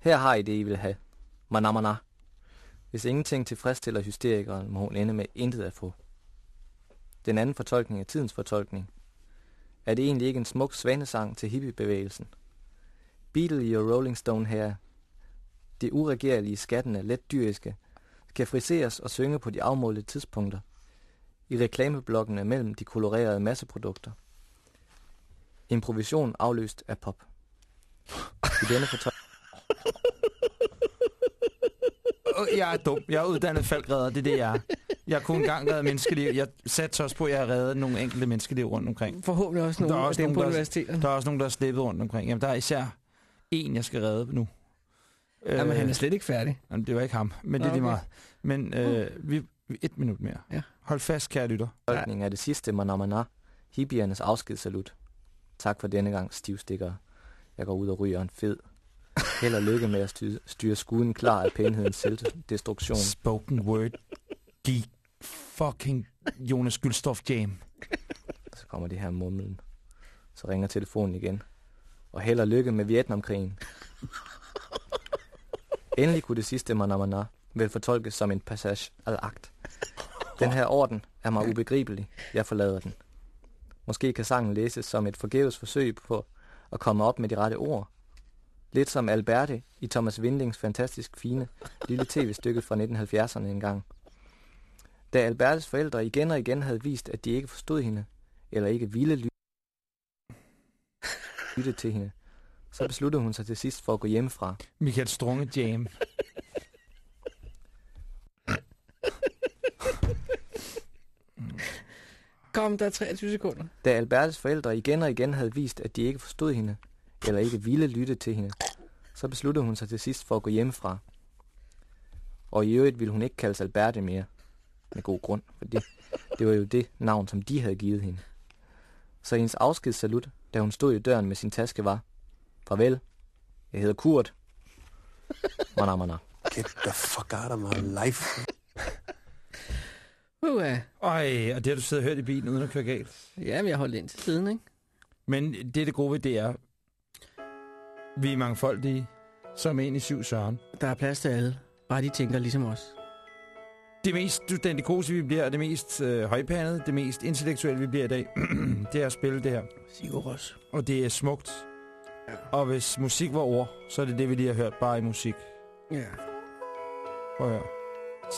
Her har I det, I vil have. Manamana. Hvis ingenting tilfredsstiller hysterikeren, må hun ende med intet at få. Den anden fortolkning er tidens fortolkning. Er det egentlig ikke en smuk svanesang til hippiebevægelsen? Beatle og Rolling Stone her. Det uregerlige skatten er let dyriske, kan friseres og synge på de afmålte tidspunkter. I reklameblokkene mellem de kolorerede masseprodukter. Improvisation afløst af pop. I denne fortolkning jeg er dum. Jeg er uddannet faldredder. Det er det, jeg er. Jeg kunne engang redde menneskeliv. Jeg satte også på, at jeg har reddet nogle enkelte menneskeliv rundt omkring. Forhåbentlig også Der er nogle af også dem nogen, på der- universiteterne. Der er også nogen, der er slippet rundt omkring. Jamen, der er især en, jeg skal redde nu. Jamen, han er Øh, slet ikke færdig. jamen, det var ikke ham, men det er Nå, lige okay. meget. Men øh, vi, vi- et minut mere. Ja. Hold fast, kære lytter. er det sidste Manamana, hippiernes afskedssalut. Tak for denne gang, stivstikker. Jeg går ud og ryger en fed. Held og lykke med at styre, styre skuden klar af pænhedens selvdestruktion. Spoken word. Geek. Fucking Jonas Gyldstof Jam. Så kommer det her mumlen. Så ringer telefonen igen. Og held og lykke med Vietnamkrigen. Endelig kunne det sidste Manamana vel fortolkes som en passage al akt. Den her orden er mig ubegribelig. Jeg forlader den. Måske kan sangen læses som et forgæves forsøg på at komme op med de rette ord. Lidt som Alberte i Thomas Windings fantastisk fine lille tv-stykke fra 1970'erne engang. Da Albertes forældre igen og igen havde vist, at de ikke forstod hende, eller ikke ville ly- lytte til hende, så besluttede hun sig til sidst for at gå hjemmefra. Michael Strunge Jam. Kom, der er 23 sekunder. Da Albertes forældre igen og igen havde vist, at de ikke forstod hende, eller ikke ville lytte til hende, så besluttede hun sig til sidst for at gå hjemmefra. Og i øvrigt ville hun ikke kaldes Alberte mere. Med god grund, for det, det var jo det navn, som de havde givet hende. Så hendes afskedssalut, da hun stod i døren med sin taske, var Farvel, jeg hedder Kurt. Mana, mana. Get the fuck out of my life. Uh, Ej, og det har du siddet og hørt i bilen uden at køre galt. ja, men jeg holdt ind til siden, ikke? Men det er det gode ved det er, vi er mangfoldige, som en i syv søren. Der er plads til alle. Bare de tænker ligesom os. Det mest studentikosi, vi bliver, det mest øh, højpandede, det mest intellektuelle, vi bliver i dag, det er at spille det her. Sigur Ros. Og det er smukt. Og hvis musik var ord, så er det det, vi lige har hørt, bare i musik. Ja. Prøv at høre.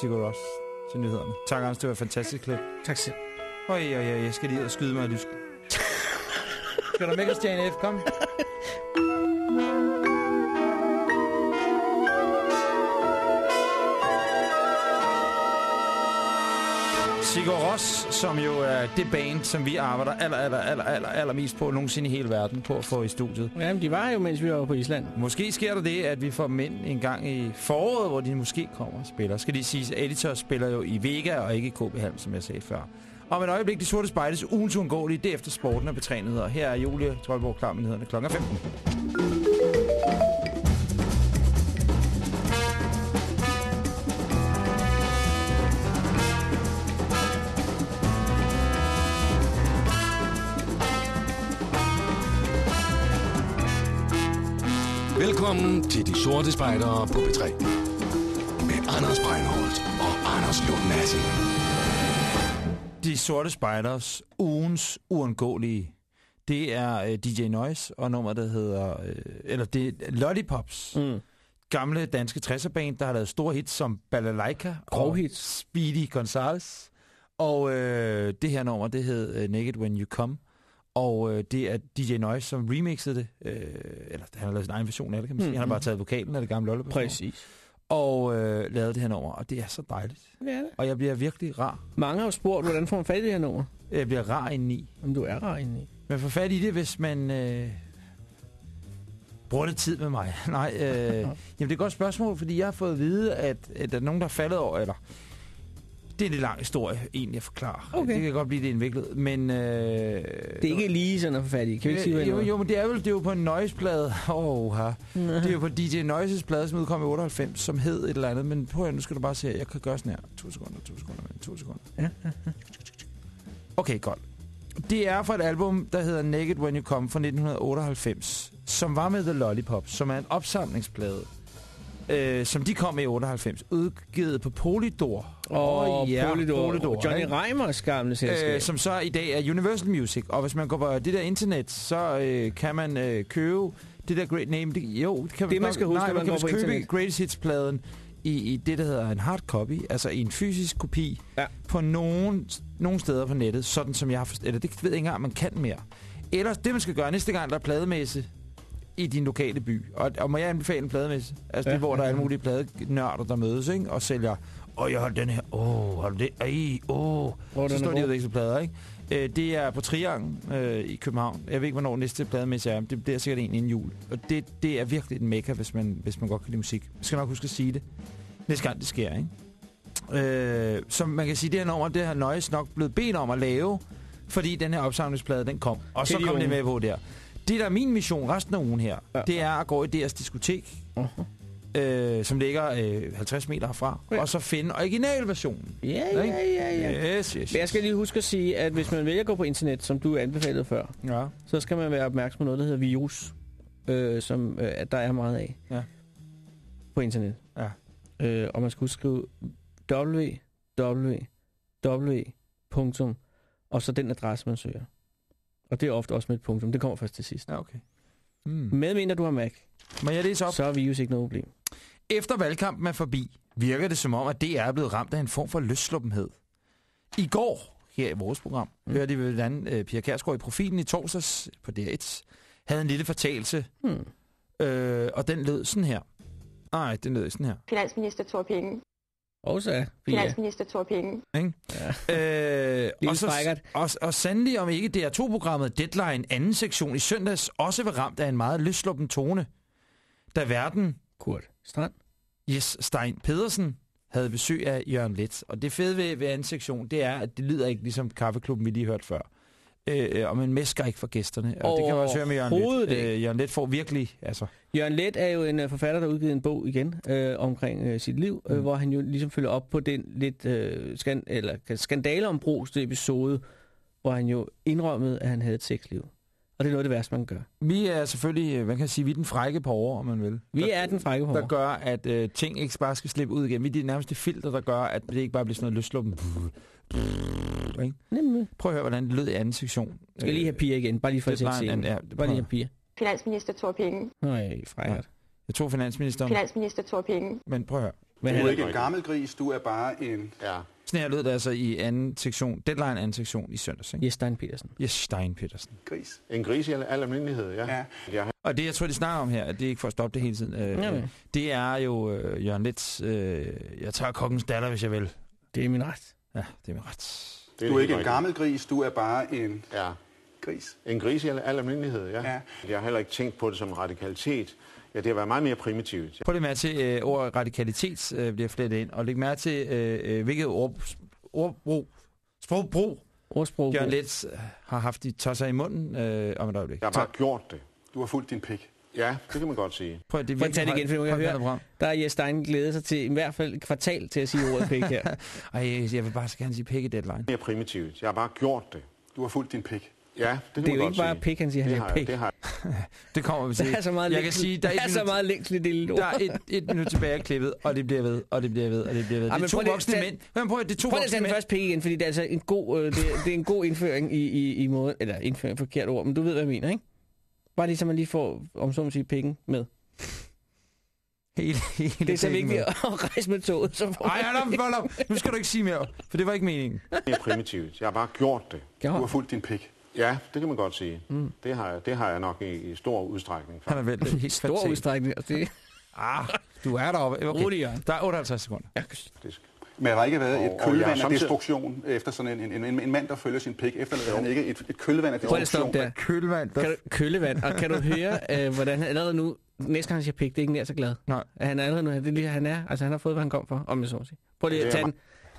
Sigur Ross til nyhederne. Tak, Anders. Det var et fantastisk klip. Tak selv. Øj, øj, øj, jeg skal lige ud og skyde mig af lysken. Skal du med Jane F? Kom. Sigur Ros, som jo er det band, som vi arbejder aller, aller, aller, aller, aller mest på nogensinde i hele verden på at få i studiet. Jamen, de var jo, mens vi var på Island. Måske sker der det, at vi får dem ind en gang i foråret, hvor de måske kommer og spiller. Skal de sige, at Editor spiller jo i Vega og ikke i KB Halm, som jeg sagde før. Om et øjeblik, de sorte spejdes ugens uundgåelige, det er efter sporten og betrænet. Og her er Julie Troldborg klar med nyhederne kl. 15. Velkommen til De Sorte Spejdere på B3. Med Anders Breinholt og Anders Lund Madsen. De sorte spejders ugens uundgåelige. Det er øh, DJ Noise og nummer, der hedder... Øh, eller det er Lollipops. Mm. Gamle danske 60'er-band, der har lavet store hits som Balalaika Grov hits. Speedy Gonzales. Og øh, det her nummer, det hed uh, Naked When You Come. Og øh, det er DJ Noise, som remixede det. Øh, eller han har lavet sin egen version af det, kan man sige. Mm, Han har bare mm. taget vokalen af det gamle Lollipop. Præcis. Og øh, lavet det her nummer, og det er så dejligt. Ja, det. Og jeg bliver virkelig rar. Mange har jo spurgt, hvordan får man fat i det her nummer? Jeg bliver rar indeni. Om du er rar indeni. Man får fat i det, hvis man øh, bruger lidt tid med mig. Nej, øh, jamen det er et godt spørgsmål, fordi jeg har fået at vide, at, at der er nogen, der er faldet over, eller det er en lidt lang historie, egentlig at forklare. Okay. Det kan godt blive det indviklet, men... Øh, Det er ikke lige sådan at få fat i. Kan vi ikke sige, hvad jo, jo, men det er, vel, det er jo på en Noise-plade. Oh, her. Det er jo på DJ Noises plade, som udkom i 98, som hed et eller andet. Men prøv at, nu skal du bare se, her. jeg kan gøre sådan her. To sekunder, to sekunder, to sekunder. Ja, Okay, godt. Det er fra et album, der hedder Naked When You Come fra 1998, som var med The Lollipop, som er en opsamlingsplade, øh, som de kom med i 98, udgivet på Polydor. Og ja, Polydor, Polydor, Johnny ikke? Reimers gamle selskab. øh, som så i dag er Universal Music. Og hvis man går på det der internet, så øh, kan man øh, købe det der Great Name. Det, jo, det kan Det, man nok- skal huske, nej, når man kan købe internet. Greatest Hits-pladen i, i det, der hedder en hard copy, altså i en fysisk kopi, Ja. på nogen, nogle steder på nettet, sådan som jeg har forstået. Eller det ved jeg ikke engang, man kan mere. Ellers, det man skal gøre næste gang, der er plademesse i din lokale by. Og, og må jeg anbefale en plademesse? Altså ja. Det, hvor der er alle mulige pladenørder, der mødes, ikke? Og sælger, åh, jeg har den her, åh, har du det? Ej, åh. Hvor Så er står de ud plader, ikke? Øh, det er på Triangen øh, i København. Jeg ved ikke, hvornår næste plademesse er. men Det bliver sikkert en inden jul. Og det, det er virkelig en mekka, hvis man, hvis man godt kan lide musik. Jeg skal nok huske at sige det. Næste gang det sker, ikke? Øh, som man kan sige, det her nummer, det har Nøjes nok blevet bedt om at lave, fordi den her opsamlingsplade, den kom. Og så kom det med på der. Det, der er min mission resten af ugen her, Ja. det er at gå i deres diskotek, Uh-huh. øh, som ligger øh, 50 meter herfra, Ja. og så finde originalversionen. Ja, ja, ja, ja. Yes, yes, Men jeg skal lige huske at sige, at hvis man vælger at gå på internet, som du anbefalede før, Ja. så skal man være opmærksom på noget, der hedder virus, øh, som øh, at der er meget af Ja. på internet. Ja. Øh, og man skal huske at skrive www. Punktum, og så den adresse, man søger. Og det er ofte også med et punktum. Det kommer først til sidst. Ja, okay. Hmm. Medmindre du har Mac, Må jeg læse op? så er virus ikke noget problem. Efter valgkampen er forbi, virker det som om, at DR er blevet ramt af en form for løssluppenhed. I går, her i vores program, Mm. mm. hørte vi, hvordan øh, Pia Kærsgaard i profilen i torsdags på DR1 havde en lille fortalelse, Hmm. øh, og den lød sådan her. Nej, den lød sådan her. Finansminister Thor Penge. Og så Pia. Finansminister Thor Penge. Ikke? Ja. Øh, og, så, og, og sandelig om ikke DR2-programmet Deadline anden sektion i søndags også var ramt af en meget løssluppen tone, da verden Kurt Strand. Jes Stein Pedersen havde besøg af Jørgen Let. Og det fede ved, ved anden sektion, det er, at det lyder ikke ligesom kaffeklubben, vi lige hørte før. Øh, øh, og man mesker ikke for gæsterne. Og det kan man også høre med Jørgen Let. Øh, Jørgen Let får virkelig, altså... Jørgen Let er jo en uh, forfatter, der har udgivet en bog igen øh, omkring øh, sit liv, øh, Mm. hvor han jo ligesom følger op på den lidt øh, skan eller skandale om bruste episode, hvor han jo indrømmede, at han havde et sexliv. Og det er noget af det værste, man gør. Vi er selvfølgelig, øh, man kan sige, vi er den frække på over, om man vil. Vi der, er den frække på. Der gør, at øh, ting ikke bare skal slippe ud igen. Vi er de nærmeste filter, der gør, at det ikke bare bliver sådan noget løsluppen. Ikke? Nemlig. Prøv at høre, hvordan det lød i anden sektion. Øh, Skal jeg lige have Pia igen, bare lige for at sætte Deadline, scenen. ja, Bare lige have Pia. Finansminister Thor Penge. Nej, frækkert. Jeg tror finansministeren, Finansminister Thor Penge. men prøv at høre. Men Du han er ikke en gammel gris, du er bare en... Ja. Sådan her lød det altså i anden sektion, deadline anden sektion i søndags. Ikke? Jes Stein Petersen. Yes, Stein Petersen. gris. En gris i al al almindelighed, ja. Ja. Jeg har Og det, jeg tror, de snakker om her, at det er ikke for at stoppe det hele tiden, øh, Jamen. det er jo øh, Jørgen Lets, øh, jeg tager kongens datter, hvis jeg vil. Det er min ret. Ja, det er ret. det Du er ikke en gammel gris, du er bare en. Ja. gris. En gris i al al almindelighed, ja. Ja. Jeg har heller ikke tænkt på det som radikalitet. Ja, det har været meget mere primitivt. Prøv lige mærke til, øh, ordet radikalitet øh, bliver flettet ind, og læg mærke til, øh, øh, hvilket ord, ordbrug, sprogbrug, Ordsprog. Jørgen Lets øh, har haft de tosser i munden øh, om et øjeblik. Jeg har bare gjort det. Du har fulgt din pik. Ja, det kan man godt sige. Prøv, det er Prøv at tage det igen, for nu kan jeg høre. Der er Jes Stein glædet sig til i hvert fald kvartal til at sige ordet pik her. Ej, jeg vil bare så gerne sige pikke deadline. Mere primitivt. Jeg har bare gjort det. Du har fulgt din pik. Ja, det kan Det er jo ikke bare sige. pik, han siger, han Det jeg, pik. det har. Det kommer vi til. Der er så meget jeg kan sige, der er, der er så meget længsel i det lille ord. der er et, et minut tilbage af klippet, og det bliver ved, og det bliver ved, og det bliver ved. Ej, det er to prøv lige- voksne mænd. Jamen, prøv, at- det er to Prøv lige at voksne mænd. første pik igen, fordi det er altså en god, øh, det, det er en god indføring i, i, i måde, eller indføring er forkert ord, men du ved, hvad jeg mener, ikke? Bare lige så man lige får, om så må sige, pikken med. Hele, hele Det er så vigtigt at rejse med toget, så får Ej, hold op, hold op. Nu skal du ikke sige mere, for det var ikke meningen. Mere primitivt. Jeg har bare gjort det. Du har fulgt din pik. Ja, det kan man godt sige. Mm. Det, har jeg, det har jeg nok i, i stor udstrækning. Han er vel helt Stor udstrækning. Altså, det Ah, du er deroppe. Okay. Rolig. Der er 58 sekunder. faktisk. Men har der ikke været Og- et kølvand er af samtidig- destruktion efter sådan en, en, en, en mand, der følger sin pik? Efterlader han ikke et, et kølvand af Prøv lige at destruktion? der. Kølvand. Kan du, kølevand, og kan du høre, øh, hvordan han allerede nu, næste gang han siger pik, det er ikke nær så glad. Nej. At Han er allerede nu, det er lige, han er, altså han har fået, hvad han kom for, om jeg så må sige. Prøv lige at er tage den,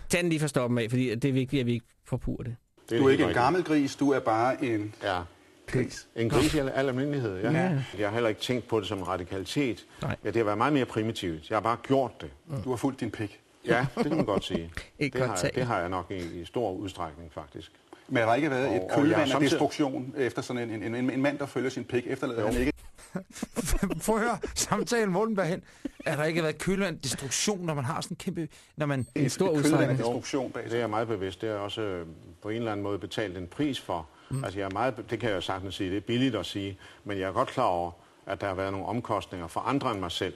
tag den lige for stoppen af, fordi det er vigtigt, at vi ikke forpurer det. Det Du er ikke en gammel gris, du er bare en Ja. gris. En gris i al al almindelighed, ja. Ja. Jeg har heller ikke tænkt på det som radikalitet. Nej. Ja, det har været meget mere primitivt. Jeg har bare gjort det. Du har fulgt din pik. Ja, det kan man godt sige. Ikke det, godt har, tag. jeg- det har jeg nok i, i stor udstrækning, faktisk. Men har der ikke været Og- et kølvand har af destruktion efter sådan en, en, en, en mand, der følger sin pik, efterlader han ikke Prøv at høre, samtalen, hvor den var hen. Er der ikke været kølvand destruktion, når man har sådan en kæmpe... Når man, En stor et kølvand af udstrækning. destruktion bag Det er jeg meget bevidst. Det er også øh, på en eller anden måde betalt en pris for. Mm. Altså jeg er meget, det kan jeg jo sagtens sige, det er billigt at sige, men jeg er godt klar over, at der har været nogle omkostninger for andre end mig selv.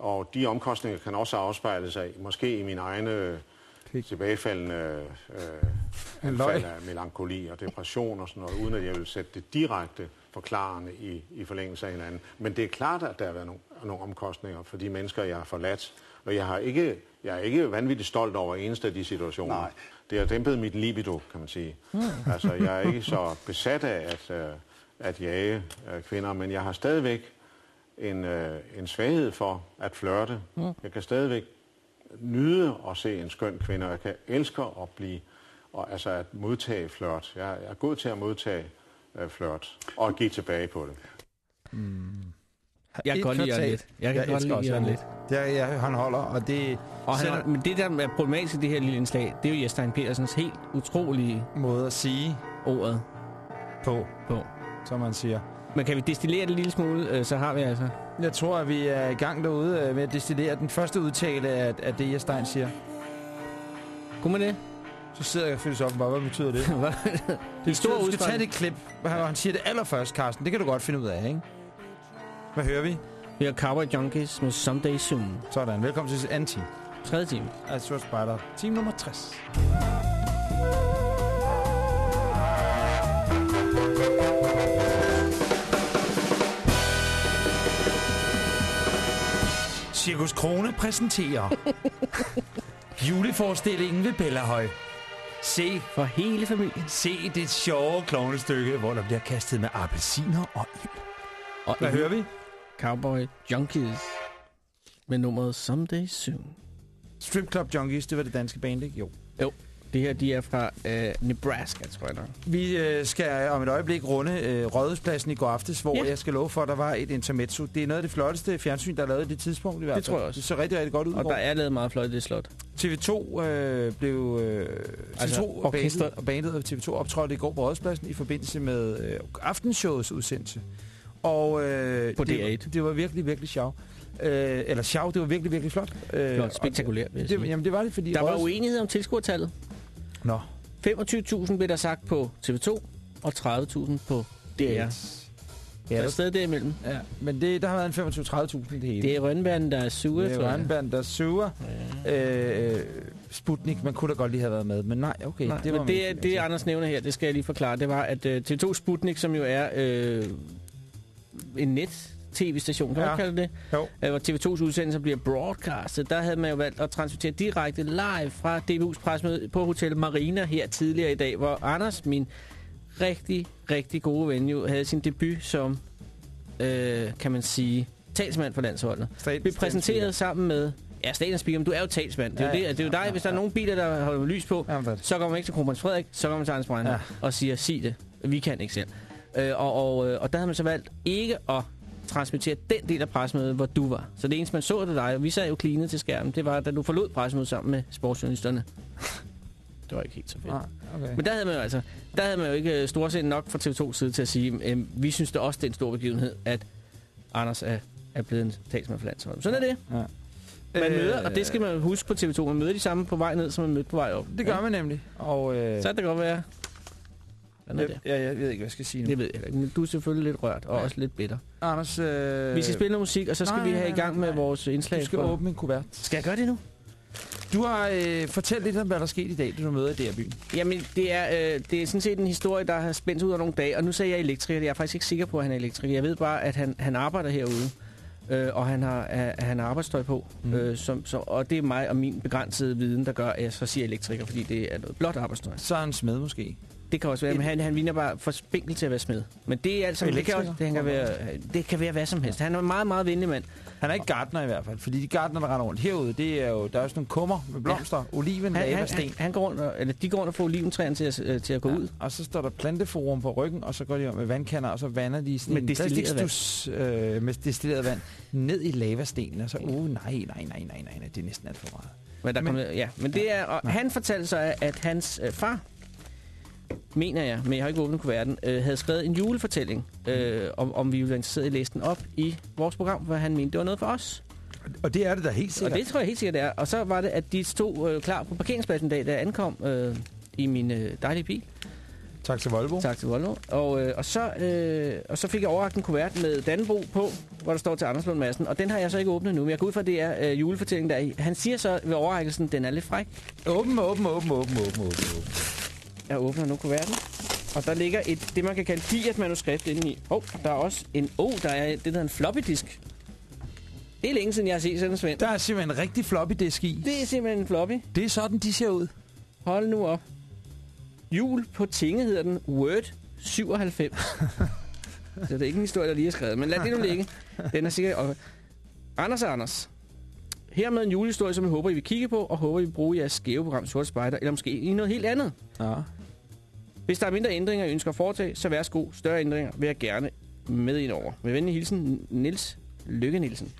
Og de omkostninger kan også afspejle sig i- måske i min egne øh, tilbagefaldende øh, anfald af melankoli og depression og sådan noget, uden at jeg vil sætte det direkte forklarende i, i forlængelse af hinanden. Men det er klart, at der har været nogle, nogle omkostninger for de mennesker, jeg har forladt. Og jeg, har ikke, jeg er ikke vanvittigt stolt over eneste af de situationer. Nej. Det har dæmpet mit libido, kan man sige. Mm. Altså, jeg er ikke så besat af at, øh, at jage øh, kvinder, men jeg har stadigvæk en, øh, en svaghed for at flørte. Mm. Jeg kan stadigvæk nyde at se en skøn kvinde, og jeg kan elske at blive, og, altså at modtage flørt. Jeg, jeg er god til at modtage øh, flørt, og at give tilbage på det. Jeg kan godt lide lidt. Jeg kan Jeg godt lide også lidt. Det er, jeg, han holder, og det Og han, Selv- har- men det, der er problematisk i det her lille indslag, det er jo Jesstein Petersens helt utrolige måde at sige ordet på, på. som man siger. Men kan vi destillere det en lille smule, øh, så har vi altså... Jeg tror, at vi er i gang derude øh, med at destillere den første udtale af, af det, jeg Stein siger. Kunne man det? Så sidder jeg og føler op, hvad betyder det? Det store du skal tage det klip, hvor han siger det allerførst, Carsten. Det kan du godt finde ud af, ikke? Hvad hører vi? Vi har Cowboy Junkies med Someday Soon. Sådan, velkommen til anden time Tredje time. af Sort Spider. Team nummer 60. Cirkus Krone præsenterer juleforestillingen ved Bellahøj. Se, For hele familien. se det sjove klovnestykke, hvor der bliver kastet med appelsiner og ild. Og Hvad hører vi? Cowboy Junkies med nummeret Someday Soon. Strip Club Junkies, det var det danske band, ikke? Jo. Jo, det her de er fra øh, Nebraska, tror jeg nok. Vi øh, skal om et øjeblik runde øh, Rådhuspladsen i går aftes, hvor Ja. jeg skal love for, at der var et intermezzo. Det er noget af det flotteste fjernsyn, der er lavet i det tidspunkt i hvert fald. tror jeg også. Det så rigtig, rigtig godt ud. Og der er lavet meget flot i det slot. TV2 øh, blev... Øh, TV2 Altså, bandet, og bandet og TV2 optrådte i går på Rådhuspladsen i forbindelse med øh, aftenshowets udsendelse. Og øh, På det, DR1. var- det var virkelig, virkelig sjov. Øh, eller sjov, det var virkelig, virkelig flot. Øh, Flot, spektakulært, vil jeg Det, sige. jamen, det var det, fordi... Der var Rådhus- uenighed om tilskuertallet. Nå. 25.000 blev der sagt på TV2, og 30.000 på DR. Ja, Der er sted derimellem. ja, men det, der har været en 25-30.000 det hele. Det er Rønbergen, der er sure, Det er. Rønberg, der suger. Øh, øh, Sputnik, man kunne da godt lige have været med, men nej, okay. Nej, det var men det, er, ikke det altså. Anders nævner her, det skal jeg lige forklare, det var, at øh, TV2 Sputnik, som jo er øh, en net-tv-station, kan man Ja. kalde det, Jo. øh, hvor TV2's udsendelser bliver broadcastet, der havde man jo valgt at transmittere direkte live fra DBU's presmøde på Hotel Marina her tidligere i dag, hvor Anders, min rigtig, rigtig gode ven, jo havde sin debut som, øh, kan man sige, talsmand for landsholdet. Stat- blev præsenteret sammen med Ja, statens speaker, men du er jo talsmand. Det er, Ja, jo, det, det er jo dig, ja, hvis der er ja. nogle biler, der holder lys på, Ja, hvad? så kommer man ikke til kronprins Frederik, så kommer man til Anders Breinholt Ja. ja. og siger, sig det. Vi kan ikke selv. Øh, og, og, øh, og der havde man så valgt ikke at transmittere den del af pressemødet, hvor du var. Så det eneste, man så det dig, og vi sad jo klinet til skærmen, det var, da du forlod pressemødet sammen med sportsjournalisterne. det var ikke helt så fedt. Ah, okay. Men der havde man jo altså, der havde man jo ikke øh, storsind nok fra TV2 side til at sige, øh, vi synes det også, det er en stor begivenhed, at Anders er, er blevet en talsmand for landsholdet. Sådan er det. Ja. Man Øh, møder, og det skal man jo huske på TV2, man møder de samme på vej ned, som man mødte på vej op. Det gør man nemlig. Og, øh, Så kan det godt være. Sådan er det. jeg, jeg, jeg ved ikke, hvad jeg skal sige nu. Det ved jeg ikke, men du er selvfølgelig lidt rørt, og Ja. også lidt bitter. Anders, øh, Vi skal spille noget musik, og så skal nej, vi have nej, i gang nej, med vores indslag. Du skal for... åbne en kuvert. Skal jeg gøre det nu? Du har øh, fortalt lidt om, hvad der skete i dag, da du møder i DR-byen. Jamen, det er, øh, det er sådan set en historie, der har spændt ud af nogle dage. Og nu sagde jeg elektriker. Jeg er faktisk ikke sikker på, at han er elektriker. Jeg ved bare, at han, han arbejder herude. Øh, og han har, øh, han har arbejdstøj på. Mm. Mm. Øh, som, så, og det er mig og min begrænsede viden, der gør, at jeg så siger elektriker, fordi det er noget blåt arbejdstøj. Så er han smed måske. Det kan også være, men han, han viner bare for spinkel til at være smed. Men det er altså, det kan, også, det, kan være, det kan være hvad som helst. Han er en meget, meget venlig mand. Han er ikke gartner i hvert fald, fordi de gartner, der render rundt herude, det er jo, der er jo sådan nogle kummer med blomster, ja. oliven, Han, lava, han, sten. han, han går rundt, eller de går rundt og får oliventræerne til at, til at gå Ja, ud. Og så står der planteforum på ryggen, og så går de om med vandkander, og så vander de sådan Med en destilleret plastikstus øh, med destilleret vand ned i lavastenen, og så, uh, nej, nej, nej, nej, nej, nej, det er næsten alt for meget. Men, der Men- kom, ja, men det er, og han fortalte så, at hans øh, far mener jeg, men jeg har ikke åbnet kuverten, øh, havde skrevet en julefortælling, øh, om, om vi ville være interesseret i at læse den op i vores program, hvor han mente, det var noget for os. Og det er det da helt Og sikkert. det tror jeg helt sikkert, det er. Og så var det, at de stod øh, klar på parkeringspladsen en dag, da jeg ankom øh, i min øh, dejlige bil. Tak til Volvo. Tak til Volvo. Og, øh, og, så, øh, og så fik jeg overragt en kuvert med Dannebro på, hvor der står til Anders Lund Madsen. Og den har jeg så ikke åbnet nu, men jeg går ud fra, det er øh, julefortællingen der er i. Han siger så ved overrækkelsen, den er lidt fræk. Åben, åben, åben, åben, åben, åben. Jeg åbner nu kuverten. Og der ligger et, det man kan kalde Fiat-manuskript inde i. Åh, oh, der er også en... Oh, der er det, der hedder en floppy disk. Det er længe siden, jeg har set sådan en Svend. Der er simpelthen en rigtig floppy disk i. Det er simpelthen en floppy. Det er sådan, de ser ud. Hold nu op. Jul på tinge hedder den Word 97. Så det er ikke en historie, der lige er skrevet, men lad det nu ligge. Den er sikkert... Og Anders og Anders. Hermed en julehistorie, som jeg håber, I vil kigge på, og håber, I vil bruge jeres skæve program Sort Spejder, eller måske i noget helt andet. Ja. Hvis der er mindre ændringer, I ønsker at foretage, så værsgo. Større ændringer vil jeg gerne med ind over. Med venlig hilsen, Nils Lykke Nielsen.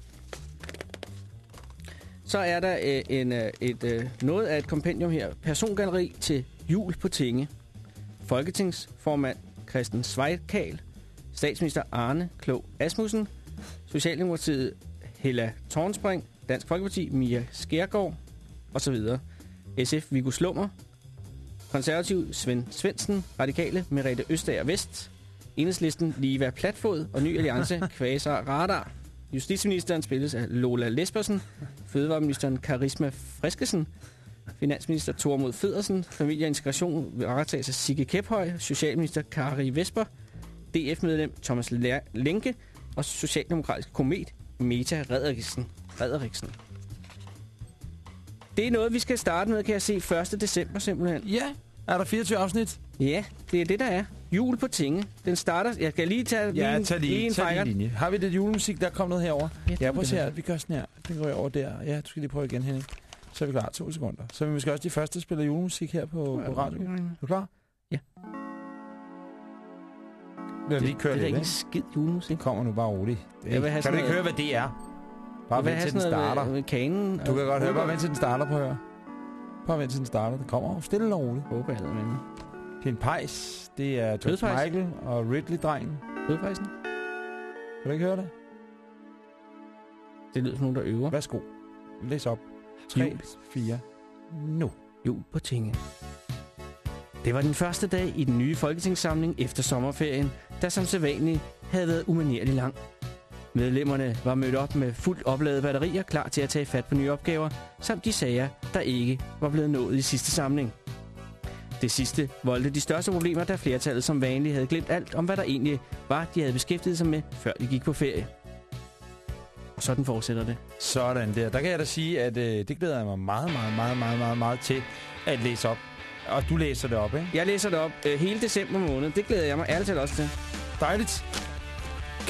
Så er der øh, en, øh, et, øh, noget af et kompendium her. Persongalleri til jul på tinge. Folketingsformand Christian Svejkal. Statsminister Arne Klog Asmussen. Socialdemokratiet Hella Tornspring. Dansk Folkeparti Mia Skærgaard. Og så videre. SF Viggo Slummer. Konservativ Svend Svendsen, Radikale Merete Østager Vest, Enhedslisten Liva Platfod og Ny Alliance Kvasar Radar. Justitsministeren spilles af Lola Lesbersen, Fødevareministeren Karisma Friskesen, Finansminister Tormod Federsen, Familie og Integration varetages af Sigge Kephøj, Socialminister Kari Vesper, DF-medlem Thomas Lenke og Socialdemokratisk komet Meta Frederiksen. Frederiksen. Det er noget, vi skal starte med, kan jeg se, 1. december simpelthen. Ja, er der 24 afsnit? Ja, det er det, der er. Jul på tinge. Den starter... Jeg kan lige tage Ja, en, tag lige, en tag lige linje. Har vi lidt julemusik, der er kommet noget herover? Ja, Ja, prøv at se det her. Vi gør sådan her. Den går jeg over der. Ja, du skal lige prøve igen, Henning. Så er vi klar. To sekunder. Så er vi måske også de første, der spiller julemusik her på, på radio. Er du klar? Ja. Lige køre det er da ikke en skid julemusik. Det kommer nu bare roligt. Det er Jeg vil have kan du ikke høre, hvad det er? Bare vent til den starter. med- med kanen. Du kan godt høre. Bare vent til den starter, at høre. Bare vent til den starter. Det kommer stille og roligt. Håber, jeg mig. Det er en pejs. Det er George. Michael og Ridley-drengen. Kødpejsen. Kan du ikke høre det? Det lyder som nogen, der øver. Værsgo. Læs op. 3, Jul. 4, nu. Jul på tinge. Det var den første dag i den nye folketingssamling efter sommerferien, der som sædvanligt havde været umanerligt lang. Medlemmerne var mødt op med fuldt opladede batterier, klar til at tage fat på nye opgaver, samt de sager, der ikke var blevet nået i sidste samling. Det sidste voldte de største problemer, da flertallet som vanligt havde glemt alt om, hvad der egentlig var, de havde beskæftiget sig med, før de gik på ferie. Og sådan fortsætter det. Sådan der. Der kan jeg da sige, at øh, det glæder jeg mig meget, meget, meget, meget, meget, meget til at læse op. Og du læser det op, ikke? Jeg læser det op øh, hele december måned. Det glæder jeg mig ærligt også til. Dejligt.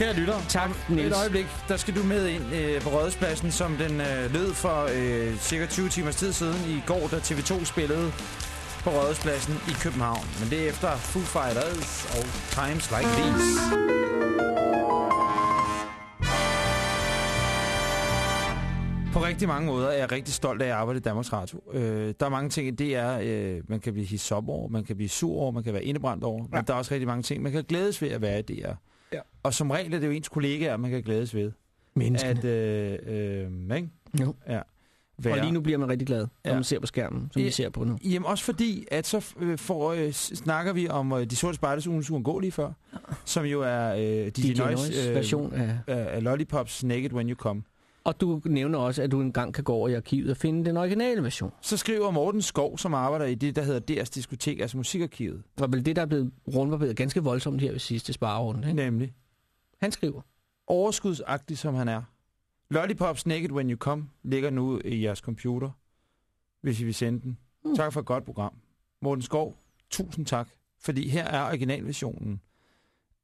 Kære lytter, Tak, et øjeblik, der skal du med ind øh, på Rådhuspladsen, som den øh, lød for øh, cirka 20 timers tid siden i går, da TV2 spillede på Rådhuspladsen i København. Men det er efter Foo Fighters og Times Like These. På rigtig mange måder er jeg rigtig stolt af at arbejde i Danmarks Radio. Øh, der er mange ting, det er, øh, man kan blive hisse op over, man kan blive sur over, man kan være indebrændt over, ja. men der er også rigtig mange ting, man kan glædes ved at være i DR. Ja. Og som regel er det jo ens kollegaer, man kan glædes ved. Menneskene. At, øh, øh, ikke? Jo. Ja. Og lige nu bliver man rigtig glad, når Ja. man ser på skærmen, som Ja. vi ser på nu. Jamen også fordi, at så øh, får, øh, snakker vi om øh, De Sorte Spejders ugens uundgåelige før, som jo er øh, DJ, DJ Noise øh, version af... af, Lollipops Naked When You Come. Og du nævner også, at du engang kan gå over i arkivet og finde den originale version. Så skriver Morten Skov, som arbejder i det, der hedder DR's Diskotek, altså musikarkivet, Det var vel det, der er blevet rundbarberet ganske voldsomt her ved sidste sparerunde. Ikke? nemlig Han skriver. overskudsagtig som han er. Lollipops Naked When You Come ligger nu i jeres computer, hvis I vil sende den. Mm. Tak for et godt program. Morten Skov, tusind tak, fordi her er originalversionen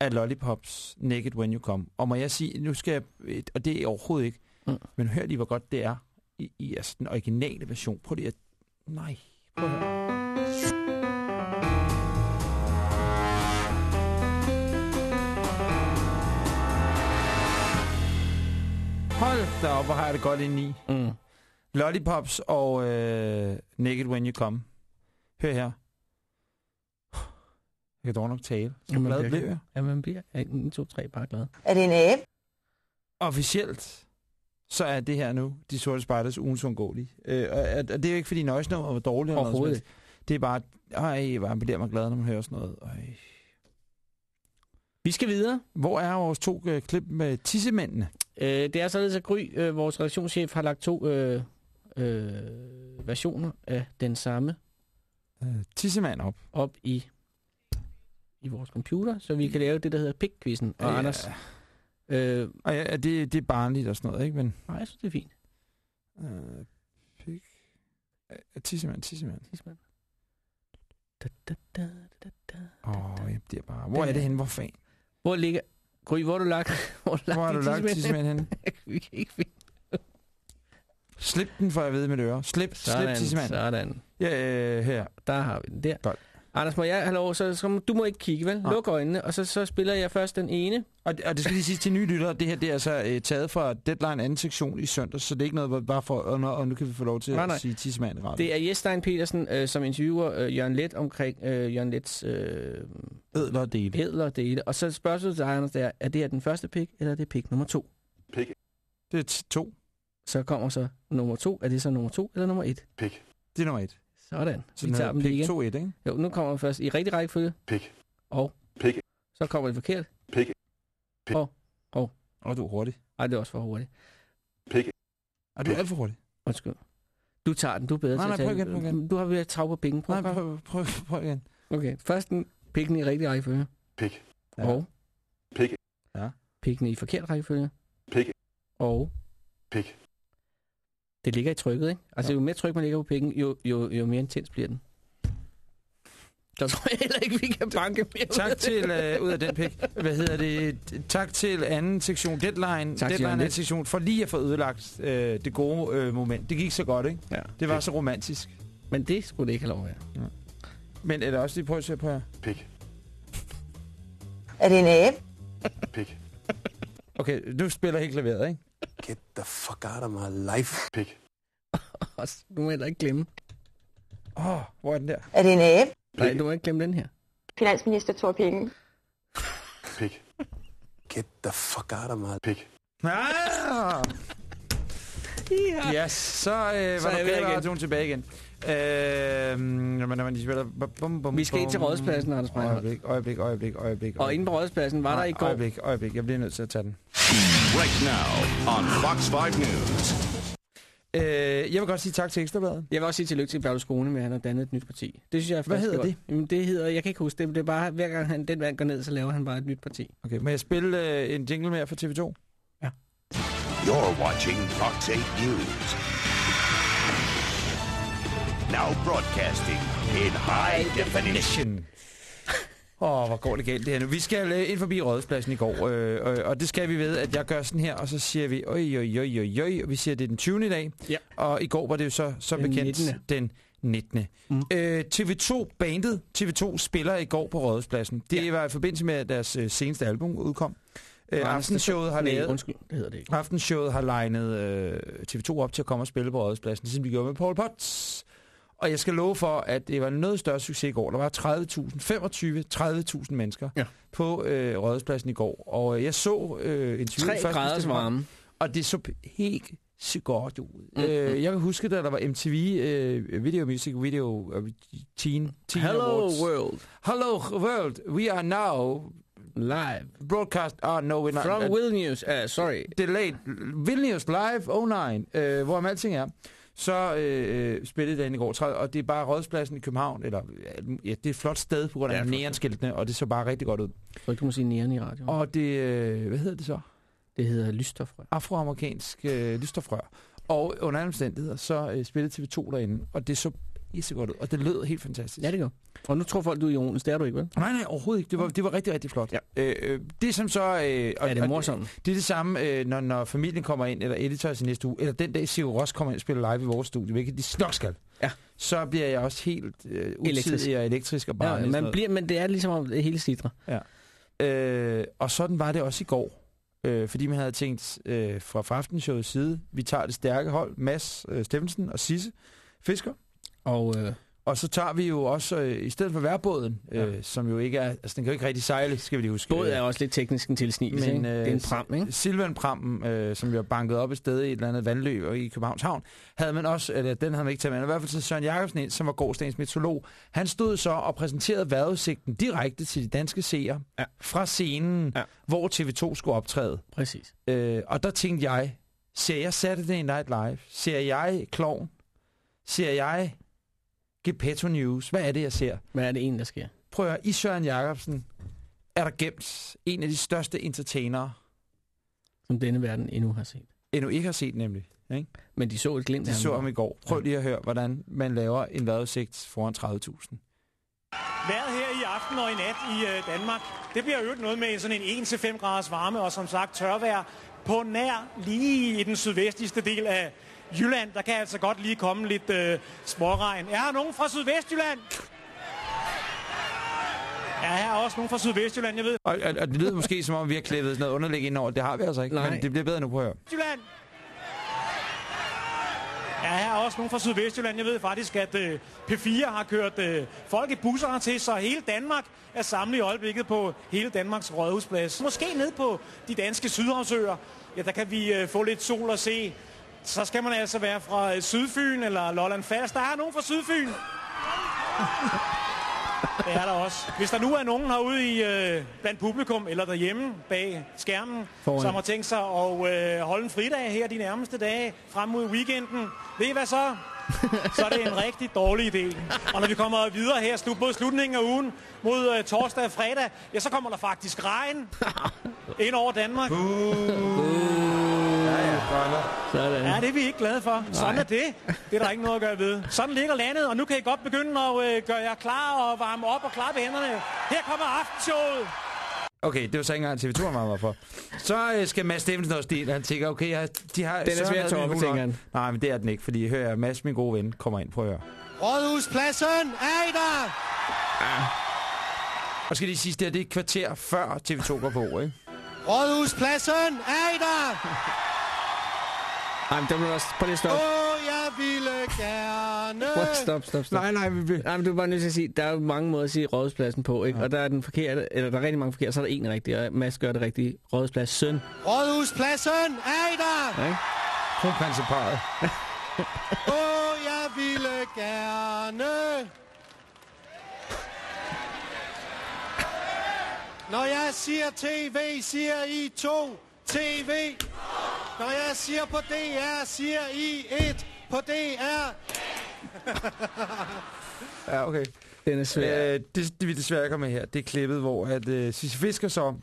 af Lollipops Naked When You Come. Og må jeg sige, nu skal jeg, og det er overhovedet ikke, Mm. men hør lige, hvor godt det er i, i altså, den originale version. Prøv lige at... Nej, prøv at høre. Hold da op, hvor har jeg det godt indeni. Mm. Lollipops og øh, Naked When You Come. Hør her. kan dog nok tale. Så glad blev jeg. Ja, man bliver 1, 2, 3 bare glad. Er det en abe? Officielt, så er det her nu De Sorte Spejders ugens undgåelige. Øh, og, og det er jo ikke, fordi nøjesnummer var dårligt. noget Overhovedet helst. Det er bare, ej, hvor bliver man glad, når man hører sådan noget. Ej. Vi skal videre. Hvor er vores to øh, klip med tissemændene? Øh, det er således, at Gry, øh, vores redaktionschef, har lagt to øh, øh, versioner af den samme Øh, tissemand op. op i, i vores computer, så vi kan lave det, der hedder pik-quizzen. Og Ja. Anders, øh, Og ja, det, det er barnligt og sådan noget, ikke? Men, nej, jeg synes, det er fint. øh, pik. Øh, tissemand, tissemand. Tidsmand. Da, da, da, da, da. Åh, oh, jeg bliver bare... Hvor er det henne? Hvor fanden? Hvor ligger... Gry, hvor har du lagt, hvor lagt Hvor har du lagt tidsmand? tissemand henne? vi kan ikke finde Slip den, for jeg ved med øre. Slip, slip Sådan, tissemand. sådan. Ja, øh, her. Der har vi den der. Godt. Anders, må jeg have lov? Så, så, du må ikke kigge, vel? Luk øjnene, og så, så spiller jeg først den ene. Og, og det skal lige sige til nye lyttere, det her det er altså øh, taget fra Deadline anden sektion i søndag, så det er ikke noget hvor- bare for, og, nu, og nu kan vi få lov til Nej, nej. at sige tissemand radio. Det er Jes Stein Petersen, øh, som interviewer øh, Jørgen Let omkring øh, Jørgen Lets øh, ædler og dele. ædler dele. Og så spørgsmålet til dig, Anders, det er, er det her den første pik, eller er det pik nummer to? Pik, Det er to. Så kommer så nummer to. Er det så nummer to eller nummer et? pik, Det er nummer et. Sådan. Så vi den tager dem lige pik igen. 2 1, ikke? Jo, nu kommer vi først i rigtig rækkefølge, pik, og pik, så kommer det forkert. pik, Og du er hurtig. Ej, det er også for hurtigt. pik, Og du er alt for hurtig. Undskyld. Du tager den, du er bedre Nej, til nej, at tage prøv igen, den. prøv igen. Du har ved at trage på pikken. Prøv, Nej, prøv. prøv, prøv, prøv igen. Okay, først den pikken i rigtig rækkefølge. pik, Ja. Og pik, pikken i forkert rækkefølge. pik, Og pik. Det ligger i trykket, ikke? Altså, Ja. jo mere tryk man ligger på pikken, jo, jo, jo mere intens bliver den. Der tror jeg heller ikke, vi kan banke mere Tak til, øh, ud af den pik. Hvad hedder det? Tak til anden sektion, Deadline. Tak til Deadline anden sektion, for lige at få ødelagt øh, det gode øh, moment. Det gik så godt, ikke? Ja. Det var så romantisk. Men det skulle det ikke have lov at være. Men er det også lige prøve at se på her? Pik, Er det en abe? pik, Okay, nu spiller helt klaveret, ikke? Get the fuck out of my life. pik, s- du må heller ikke glemme. Åh, oh, hvor er den der? Er det en abe? Nej, du må ikke glemme den her. Finansminister Thor Penge. pik, Get the fuck out of my pik. Ah! Ja. Yes, så øh, Så var er vi her igen. radioen tilbage igen. Øh, Vi skal ind til Rådspladsen, Anders Breinholt. Øjeblik, øjeblik, øjeblik, øjeblik. Og inde på rådspladsen var der i går... Øjeblik, øjeblik, jeg bliver nødt til at tage den. Right now on Fox 5 News. Øh, jeg vil godt sige tak til Ekstrabladet. Jeg vil også sige tillykke til Berlusconi med, at han har dannet et nyt parti. Det synes jeg er Hvad hedder godt. Jamen, det hedder, jeg kan ikke huske det, men det er bare, hver gang han, den mand går ned, så laver han bare et nyt parti. Okay, må jeg spille øh, en jingle mere for TV2? You're watching Fox 8 News. Now broadcasting in high definition. Åh, oh, hvor går det galt det her nu. Vi skal øh, ind forbi Rådspladsen i går, øh, øh, og det skal vi ved, at jeg gør sådan her, og så siger vi, oj, oj, oj, oj, oj, og vi siger, at det er den 20. i dag, Ja. og i går var det jo så, så Den bekendt 19.. den 19. Mm. Øh, TV2-bandet, TV2 spiller i går på Rådspladsen. Det ja. var i forbindelse med, at deres øh, seneste album udkom. Øh, aftenshowet har lavet... undskyld, det hedder det ikke. Aftenshowet har legnet øh, TV2 op til at komme og spille på Rådspladsen, ligesom de gjorde med Paul Potts. Og jeg skal love for, at det var en noget større succes i går. Der var 30.000, 25-30.000 mennesker Ja. på øh, Rådspladsen i går. Og øh, jeg så øh, interviewet 3 først, graders varme. Og det så helt så godt ud. Mm, Mm, øh, jeg kan huske, da der var MTV øh, Video Music Video øh, Teen, teen Hello Awards. world, Hello world. We are now live broadcast. Oh no, we're not. from uh, Vilnius. Uh, sorry, Delayed. Vilnius Live 09, øh, hvor alting er. Så øh, spillede den i går, og det er bare Rådspladsen i København, eller ja, det er et flot sted på grund af Ja, neonskiltene, og det så bare rigtig godt ud. så du må sige næren i radioen. Og det, øh, hvad hedder det så? Det hedder lysstofrør. Afroamerikansk øh, lystofrør. Og under alle omstændigheder, så øh, spillede TV2 derinde, og det så så godt ud, og det lød helt fantastisk. Ja, det gør. Og nu tror folk, du er ironisk. Det er du ikke, vel? Nej, nej, overhovedet ikke. Det var, det var rigtig, rigtig flot. Ja. Øh, øh, det som så... Øh, og, Er det og- morsomt? Det er det samme, øh, når, når familien kommer ind, eller editors i næste uge, eller den dag Sigur Ross kommer ind og spiller live i vores studie, hvilket de nok skal. Ja. Så bliver jeg også helt øh, Elektrisk. utidig og elektrisk og bare... Ja, man bliver, men det er ligesom om det hele sidder. Øh, og sådan var det også i går. Øh, fordi man havde tænkt øh, fra fra aftenshowets side, vi tager det stærke hold, Mads øh, Steffensen og Sisse Fisker, Og øh, Og så tager vi jo også, øh, i stedet for værbåden, øh, som jo ikke er, altså den kan jo ikke rigtig sejle, skal vi lige huske. Båd er også lidt teknisk en tilsnigelse, Men, øh, Det er en pram, ikke? Silvanprammen, øh, som jo er banket op et sted i et eller andet vandløb og i Københavns Havn, havde man også, eller den havde man ikke taget med, i hvert fald til Søren Jacobsen ind, som var gårdsdagens meteorolog. Han stod så og præsenterede vejrudsigten direkte til de danske seere Ja. fra scenen, Ja. hvor TV2 skulle optræde. Præcis. Øh, og der tænkte jeg, ser jeg Saturday Night Live? Ser jeg Klovn? Ser jeg Gepetto News? Hvad er det, jeg ser? Hvad er det en, der sker? Prøv at høre, i Søren Jacobsen er der gemt en af de største entertainere, Som denne verden endnu har set. endnu ikke har set nemlig. Ikke? Men de så et glimt af De så ham. i går. Prøv lige at høre, hvordan man laver en vejrudsigt foran 30.000. Vejret her i aften og i nat i øh, Danmark, det bliver øvrigt noget med sådan en 1-5 graders varme, og som sagt tørvejr på nær lige i den sydvestligste del af Jylland. Der kan altså godt lige komme lidt øh, småregn. Er her nogen fra Sydvestjylland? Ja, her er også nogen fra Sydvestjylland, jeg ved. Og, og, og det lyder måske, som om vi har klippet sådan noget underlæg ind over. Det har vi altså ikke, Nej. men det bliver bedre nu på høre. Jylland. Ja, her er også nogen fra Sydvestjylland. Jeg ved faktisk, at øh, P4 har kørt øh, folk i busser hertil, så hele Danmark er samlet i øjeblikket på hele Danmarks rådhusplads. Måske ned på de danske sydhavsøer. Ja, der kan vi øh, få lidt sol og se. Så skal man altså være fra øh, Sydfyn eller Lolland Falster. Der er nogen fra Sydfyn. Det er der også. Hvis der nu er nogen herude i, øh, blandt publikum eller derhjemme bag skærmen, Foran. som har tænkt sig at øh, holde en fridag her de nærmeste dage frem mod weekenden, ved I hvad så? Så er det en rigtig dårlig idé. Og når vi kommer videre her slut, mod slutningen af ugen, mod øh, torsdag og fredag, ja, så kommer der faktisk regn ind over Danmark. Sådan. Ja, det er vi ikke glade for. Sådan er det. Det er der ikke noget at gøre ved. Sådan ligger landet, og nu kan I godt begynde at øh, gøre jer klar og varme op og klappe hænderne. Her kommer aftenshowet. Okay, det var så ikke engang TV2, han var for. Så øh, skal Mads Steffensen også dele. Han tænker, okay, jeg, de har... Den er svær at min tænker han. Nej, men det er den ikke, fordi hører jeg, Mads, min gode ven, kommer ind. Prøv at høre. Rådhuspladsen er I der? Og skal de sige, det, det er et kvarter før TV2 går på, ikke? Rådhuspladsen er I der? Ej, men der må du også... Prøv lige at stoppe. Ville gerne... What? Stop, stop, stop. Nej, nej, vi vil... Nej, men du er bare nødt til at sige, der er jo mange måder at sige rådhuspladsen på, ikke? Ja. Og der er den forkerte, eller der er rigtig mange forkerte, så er der en rigtig, og Mads gør det rigtige. Rådhusplads søn. Rådhuspladsen er I der? Ja, ikke? Kronprinseparet. Åh, jeg ville gerne... Når jeg siger TV, siger I to TV. Når jeg siger på DR, siger I et på DR. Ja, okay. Den er svær. Øh, det, det vi desværre kommer med her, det er klippet, hvor at øh, Sisse Fisker så... Og,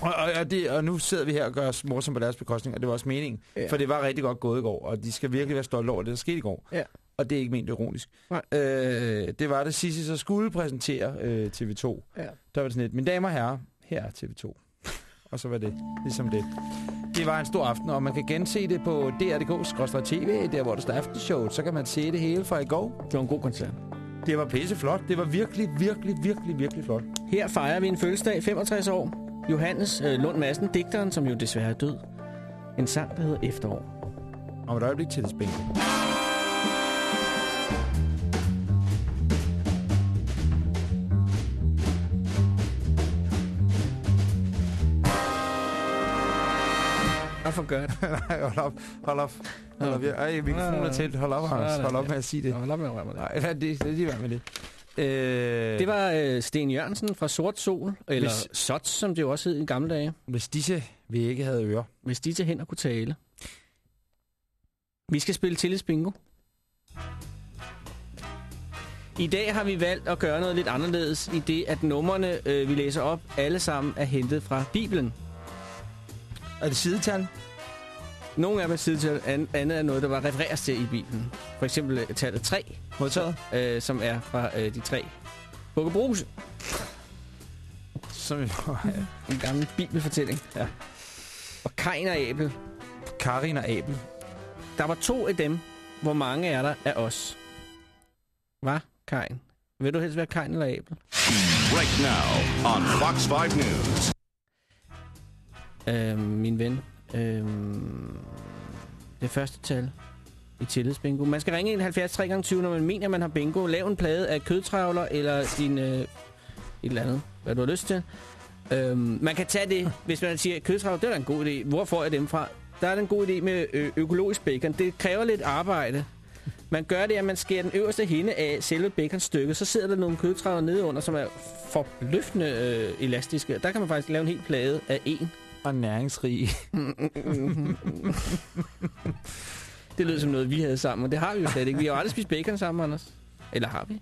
og, og, det, og nu sidder vi her og gør os morsomme på deres bekostning, og det var også meningen. Ja. For det var rigtig godt gået i går, og de skal virkelig være stolte over det, der skete i går. Ja. Og det er ikke ment ironisk. Nej. Øh, det var det Sisse så skulle præsentere øh, TV2. Ja. Der var det sådan lidt, mine damer og herrer, her er TV2. Og så var det ligesom det. Det var en stor aften, og man kan gense det på dr.dk-tv, der hvor der står aftenshow. Så kan man se det hele fra i går. Det var en god koncert. Det var pisseflot. Det var virkelig, virkelig, virkelig, virkelig flot. Her fejrer vi en fødselsdag, 65 år. Johannes øh, Lund Madsen, digteren, som jo desværre er død. En sang, der hedder Efterår. Om et øjeblik til det spændende. Gør det? Nej, hold op. Hold op. Hold op. Ej, mikrofonen er tæt. Hold op, Anders. Hold op med at sige det. Hold op med at røre mig Nej, lad det, lad lige være med det. Øh, Det var øh, Sten Jørgensen fra Sort Sol, eller Hvis- SOTS, som det jo også hed i gamle dage. Hvis disse vi ikke havde ører. Hvis de til hænder kunne tale. Vi skal spille tillidsbingo. I dag har vi valgt at gøre noget lidt anderledes i det, at numrene, øh, vi læser op, alle sammen er hentet fra Bibelen. Er det sidetal? Nogle af dem er sidetal, an- andet er noget, der var refereres til i Bibelen. For eksempel øh, tallet 3, Modtaget? øh, som er fra øh, de tre Bukkebruse. Som En gammel bibelfortælling. Ja. Og Kain og Abel. Karin og Abel. Der var to af dem. Hvor mange er der af os? Hvad, Kain? Vil du helst være Kain eller Abel? Right now on Fox 5 News. Øh, min ven. Øh, det første tal. i tillidsbingo. Man skal ringe ind 70 3 gange 20, når man mener, man har bingo. Lav en plade af kødtravler eller din, øh, et eller andet, hvad du har lyst til. Øhm, man kan tage det, hvis man siger, kødtravler, det er da en god idé. Hvor får jeg dem fra? Der er en god idé med ø- økologisk bacon. Det kræver lidt arbejde. Man gør det, at man skærer den øverste hinde af selve baconstykket. Så sidder der nogle kødtravler nede under, som er forbløffende øh, elastiske. Der kan man faktisk lave en hel plade af en. Og næringsrig. Det lød som noget, vi havde sammen, og det har vi jo slet ikke. Vi har jo aldrig spist bacon sammen, Anders. Eller har vi?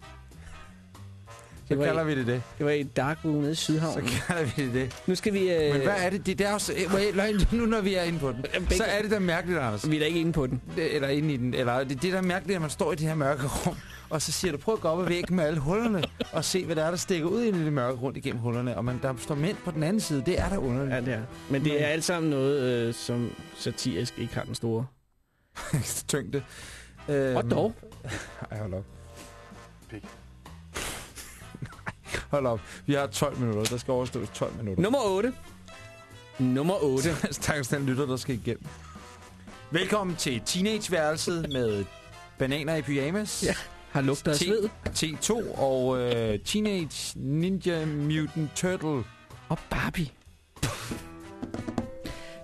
Så var kalder i- vi det det. Det var i Dark Room nede i Så Sydhavnen. kalder vi det det. Nu skal vi... Øh, Men hvad er det? Det, det er også, øh, nu når vi er inde på den, så er det da mærkeligt, Anders. Vi er da ikke inde på den. Det- Eller inde i den. Eller det, det er da mærkeligt, at man står i det her mørke rum, og så siger du, prøv at gå op ad væggen med alle hullerne, og se, hvad der er, der stikker ud i det mørke rundt igennem hullerne. Og man, der står mænd på den anden side. Det er da underligt. Ja, det er. Men det er alt sammen noget, øh, som satirisk ikke har den store. Tyngde. Øhm, Og dog. Ej, hold op. Pik. Hold op. Vi har 12 minutter. Der skal overstås 12 minutter. Nummer 8. Nummer 8. Stakkels den lytter, der skal igennem. Velkommen til Teenageværelset med bananer i pyjamas. Ja, har lugter af sved. T2 og øh, Teenage Ninja Mutant Turtle. Og Barbie.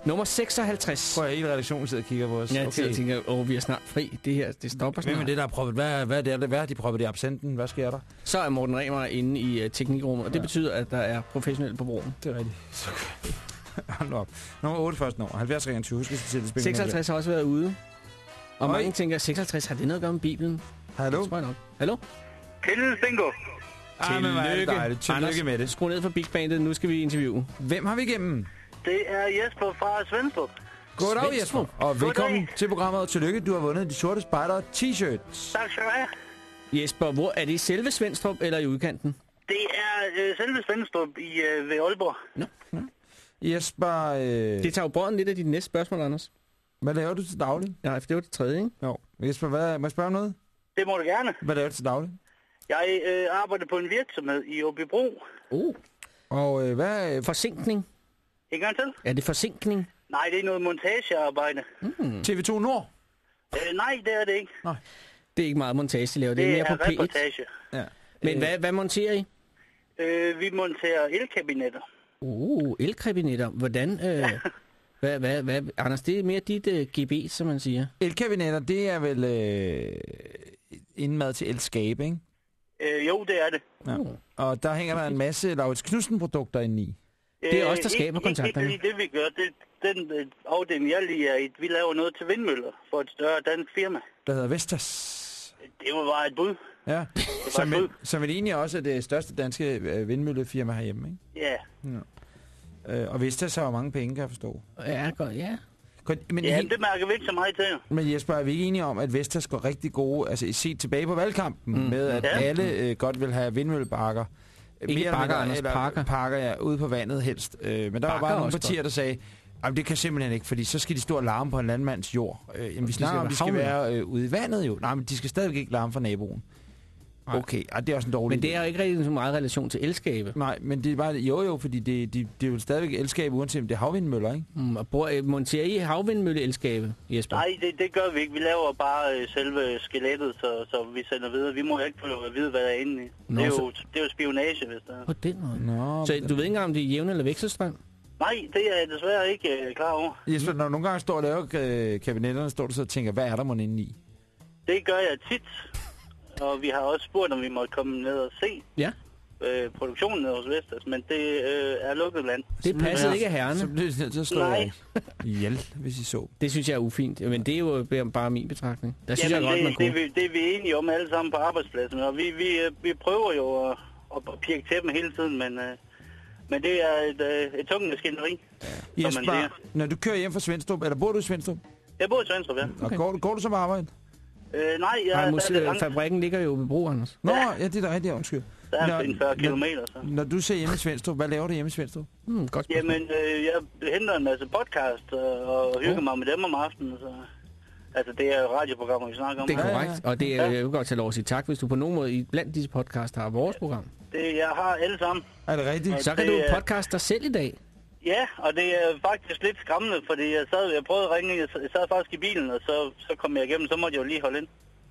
Nummer 56. Prøv at hele redaktionen sidder og kigger på os. Ja, okay. jeg tænker, åh, vi er snart fri. Det her, det stopper Hvem snart. er det, der er proppet? Hvad, hvad, er det, hvad er de proppet i absenten? Hvad sker der? Så er Morten Remer inde i uh, teknikrummet, og det Ja. betyder, at der er professionelle på broen. Det er rigtigt. Så Hold op. Nummer 8 først nummer. 70 23. Husk at sætte spil. 56 har også været ude. Og Oj. mange tænker, 56 har det noget at gøre med Bibelen? Hallo? Det tror jeg nok. Hallo? Tillids bingo. Ej, men hvor er det dejligt. Tillykke Anders, med det. Skru ned for Big Bandet, nu skal vi interviewe. Hvem har vi igennem? Det er Jesper fra Svendstrup. Goddag, Jesper. Og velkommen Goddag. til programmet, og tillykke. Du har vundet de sorte spejder t-shirts. Tak skal du have. Jesper, hvor er det i selve Svendstrup eller i udkanten? Det er øh, selve Svendstrup i, øh, ved Aalborg. Jesper, øh, Det tager jo bånden lidt af dit næste spørgsmål, Anders. hvad laver du til daglig? Ja, for det var det tredje, ikke? Jo. Jesper, hvad, må jeg spørge om noget? Det må du gerne. Hvad laver du til daglig? Jeg øh, arbejder på en virksomhed i Åbybro. Oh. Og øh, hvad... Forsinkning. En gang til? Er det forsinkning? Nej, det er noget montagearbejde. Mm. TV2 Nord? Øh, nej, det er det ikke. Det er ikke meget montage, de laver. Det, Det er mere er på P1. reportage. Ja. Men hvad, hvad monterer I? Øh, vi monterer elkabinetter. Uh, elkabinetter. Hvordan? Øh, hvad, hvad, hvad, Anders, det er mere dit uh, GB, som man siger. Elkabinetter, det er vel øh, indmad til elskabe, ikke? Øh, jo, det er det. Ja. Og der hænger der en masse Laurits Knudsen-produkter inde i. Det er os, der Øh, skaber ikke, kontakterne. Ikke lige det, vi gør. Det, den øh, afdeling, jeg lige er i, vi laver noget til vindmøller for et større dansk firma. Der hedder Vestas. Det var bare et bud. Ja, som, er, som er egentlig også er det største danske øh, vindmøllefirma herhjemme, ikke? Ja. Ja. Øh, og Vestas har jo mange penge, kan jeg forstå. Ja, godt, ja. Godt, men, Ja, helt, det mærker vi ikke så meget til. men Jesper, er vi ikke enige om, at Vestas går rigtig gode, altså set tilbage på valgkampen, mm. med at Ja. alle øh, godt vil have vindmølleparker. Ikke eller bakker, Anders, eller parker. Parker, ja, ude på vandet helst. Øh, men der var Bakker bare nogle partier, der sagde, Jamen, det kan simpelthen ikke, fordi så skal de stå og larme på en landmands jord. Øh, jamen, vi snakker om, de skal være øh, ude i vandet jo. Nej, men de skal stadigvæk ikke larme for naboen. Okay, ej, det er også en dårlig Men det er jo ikke rigtig så meget relation til elskabe. Nej, men det er bare, jo jo, fordi det, det, det er jo stadigvæk elskab, uanset om det er havvindmøller, ikke? Mm, og bruger, øh, monterer I havvindmølleelskabe, Jesper? Nej, det, det gør vi ikke. Vi laver bare øh, selve skelettet, så, så vi sender videre. Vi må jo ikke få at vide, hvad der er inde i. Nå, det, er så- jo, det er jo spionage, hvis der er. På den måde. Nå, Så du ved ikke engang, om det er jævn eller vekselstrøm? Nej, det er jeg desværre ikke øh, klar over. Jesper, når du nogle gange står og laver øh, kabinetterne, står du så og tænker, hvad er der mon inde i? Det gør jeg tit. Og vi har også spurgt, om vi måtte komme ned og se Ja. øh, produktionen nede hos Vestas, men det øh, er lukket land. Det passede ikke af Så herrerne. bliver det nødt til at slå Nej. jer ihjel, hvis I så. Det synes jeg er ufint. Men det er jo bare min betragtning. Der synes Jamen, jeg godt, det, man kunne. det, er vi- det er vi enige om alle sammen på arbejdspladsen, og vi, vi, øh, vi prøver jo at, at pirke til dem hele tiden, men, øh, men det er et, øh, et tungt maskineri, som man Jesper, siger. når du kører hjem fra Svendstrup, eller bor du i Svendstrup? Jeg bor i Svendstrup, ja. Og går, du- går du så på arbejde? Øh, nej, jeg, Nej, der, er det langt, fabrikken ligger jo ved Bro, Anders. Nå, ja, det er da rigtigt, undskyld. der er Når- en 40 når- kilometer, så. Når du ser hjemme i Svendstrup, hvad laver du hjemme i Svendstrup? Hmm, godt spørgsmål. Jamen, øh, jeg henter en masse podcast øh, og hygger mig med dem om aftenen, så... Altså, det er jo radioprogrammer, vi snakker om. Det er korrekt, og det er, jeg vil godt tage lov at sige tak, hvis du på nogen måde i blandt disse podcast har vores program. Det, jeg har alle sammen. Er det rigtigt? Og Så kan det du podcast dig selv i dag. Ja, og det er faktisk lidt skræmmende, fordi jeg, sad, jeg prøvede at ringe, jeg sad, faktisk i bilen, og så, så kom jeg igennem, så måtte jeg jo lige holde ind.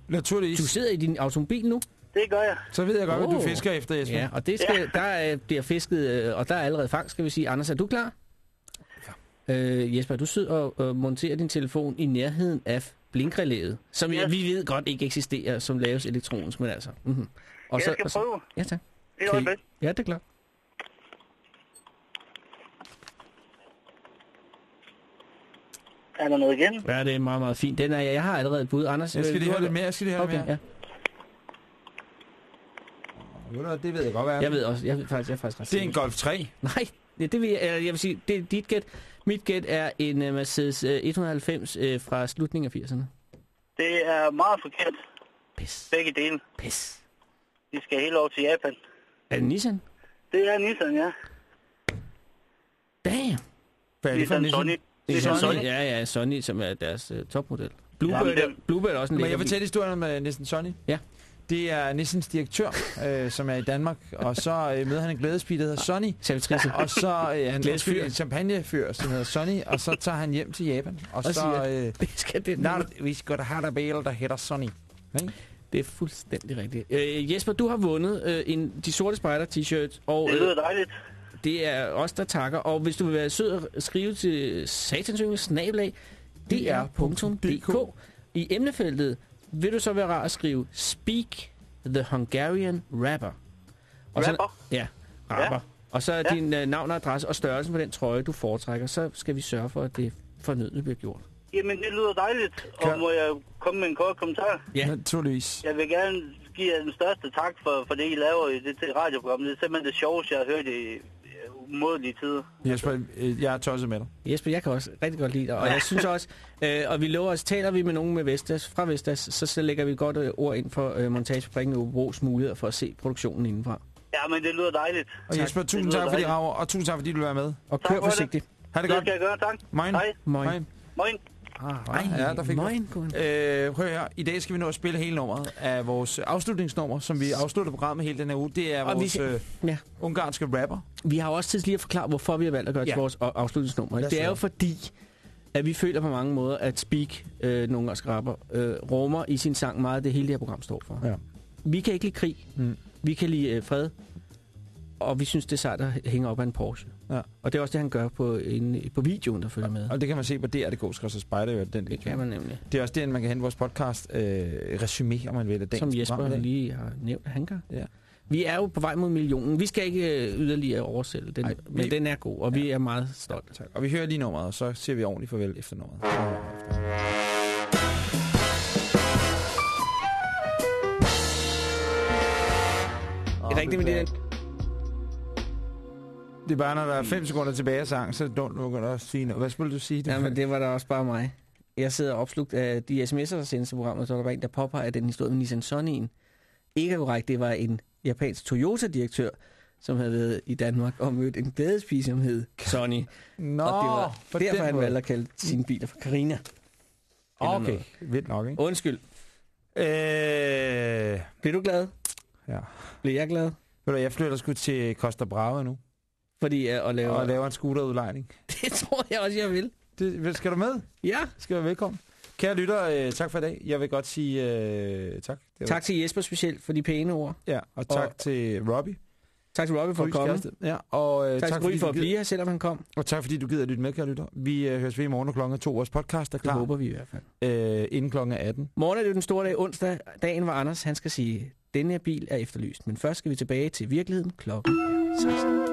Naturligvis. Du sidder i din automobil nu? Det gør jeg. Så ved jeg godt, oh. hvad du fisker efter, Jesper. Ja, og det skal, ja. der er, bliver fisket, øh, og der er allerede fangst, skal vi sige. Anders, er du klar? Ja. Øh, Jesper, du sidder og øh, monterer din telefon i nærheden af blinkrelæet, som yes. vi ved godt ikke eksisterer, som laves elektronisk, men altså. Mm-hmm. Og Jeg skal og så, prøve. Ja, tak. Det er øjeblik. Ja, det er klart. Er der noget igen? Ja, det er meget, meget fint. Den er, jeg har allerede et bud. Anders, Jeg skal øh, lige have lidt mere, jeg skal lige have okay, mere. Ja. Det ved jeg godt, hvad er. Jeg ved også, jeg ved faktisk, jeg er faktisk ret Det er en. Golf 3. Nej, det, det vil jeg, eller jeg vil sige, det er dit gæt. Mit gæt er en uh, Mercedes uh, 190 uh, fra slutningen af 80'erne. Det er meget forkert. Pis. Begge dele. Pis. Vi skal helt over til Japan. Er det Nissan? Det er Nissan, ja. Damn. Hvad er det for en Nissan Nissan? Det er Sony. Sony. Ja, ja, Sony, som er deres uh, topmodel. Bluebird, er, dem- Bluebird er også en Må lækker jeg fortælle historien om uh, Nissan Sonny? Ja. Det er Nissans direktør, øh, som er i Danmark, og så øh, møder han en glædespige, der hedder Sonny. Servitrice. Og så øh, han Glædesfyr. undskyld, en champagnefyr, som hedder Sonny, og så tager han hjem til Japan. Og, Og så, siger, øh, Det skal det vi skal da have der bil, der hedder Sonny. Ikke? Det er fuldstændig rigtigt. Øh, Jesper, du har vundet øh, en De Sorte Spejder t-shirt, og Det lyder øh, dejligt. Det er os, der takker. Og hvis du vil være sød og skrive til satansyngel snablag, dr.dk i emnefeltet, vil du så være rar at skrive Speak the Hungarian Rapper. Og Så, Rapper? ja, rapper. Ja. Og så er Ja. din øh, navn og adresse og størrelsen på den trøje, du foretrækker. Så skal vi sørge for, at det fornødne bliver gjort. Jamen, det lyder dejligt. Kan- Og må jeg komme med en kort kommentar? Ja. Naturligvis. Jeg vil gerne give jer den største tak for, for det, I laver i det, radioprogram. Det er simpelthen det sjoveste, jeg har hørt i umådelige tider. Jesper, øh, jeg er tosset med dig. Jesper, jeg kan også rigtig godt lide dig, og jeg synes også, øh, og vi lover os, taler vi med nogen med Vestas, fra Vestas, så, så lægger vi et godt øh, ord ind for øh, montagefabrikken og Ubros muligheder for at se produktionen indenfra. Ja, men det lyder dejligt. Og Jesper, tusind Det tak for de dejligt. rager, og tusind tak fordi du vil være med. Og Tak kør for det. forsigtigt. Ha' det Det godt. skal jeg gøre, tak. Moin. Hej. Moin. Moin. Moin. Ah, Ja, der fik Gud. Øh, at høre. I dag skal vi nå at spille hele nummeret af vores afslutningsnummer, som vi afslutter programmet hele den her uge. Det er Og vi vores skal- øh, Ja. ungarske rapper. Vi har også tid lige at forklare, hvorfor vi har valgt at gøre Ja. til vores afslutningsnummer. Det er jo fordi, at vi føler på mange måder, at Speak, øh, nogle gange rapper, øh, rummer i sin sang meget det hele det her program står for. Ja. Vi kan ikke lide krig. Mm. Vi kan lide øh, fred. Og vi synes, det er sejt at hænge op af en Porsche. Ja. Og det er også det, han gør på, en, på videoen, der følger med. Og det kan man se på DR.dk, skal så spejder jo den. Det kan man nemlig. Det er også den, man kan hente vores podcast øh, resume, om man vil. af Som Jesper program lige har nævnt, han gør. Ja. Vi er jo på vej mod millionen. Vi skal ikke øh, yderligere oversælge den, Ej, vi- men den er god, og vi er meget stolte. Tak. Og vi hører lige nummeret, og så siger vi ordentligt farvel efter nummeret. Det er rigtigt med det. Det er bare, når der er 5 sekunder tilbage af sang, så det kan du også sige noget. Hvad skulle du sige? Ja, men det var da også bare mig. Jeg sidder opslugt af de sms'er, der sendes til programmet, så var der var en, der påpeger, at den historie med Nissan Sonnyen ikke er korrekt. Det var en japansk Toyota-direktør, som havde været i Danmark og mødt en glædespige, som hed Sonny. Nå, og det var derfor, han valgte at kalde sine biler for. Eller Okay, vildt nok, ikke? Undskyld. Øh, Bliver du glad? ja. Bliver jeg glad? Ved du, jeg flytter sgu til Costa Brava nu, Fordi at lave... og laver en scooterudlejning. Det tror jeg også, jeg vil. Det, skal du med? Ja. Skal du velkommen. Kære lytter, øh, tak for i dag. Jeg vil godt sige øh, tak. Det Tak til Jesper specielt for de pæne ord. Ja, og tak Og- til Robbie. Tak til Robbie for at komme. kæreste. Ja, og, øh, Tak, tak til Gry for at blive her, selvom han kom. Og tak fordi du gider at lytte med, kære lytter. Vi øh, høres ved i morgen, klokken er to. Vores podcast er Det klar håber vi i hvert fald. øh, inden klokken er 18. Morgen er det jo den store dag onsdag. Dagen var Anders, han skal sige, denne her bil er efterlyst. Men først skal vi tilbage til virkeligheden klokken 16.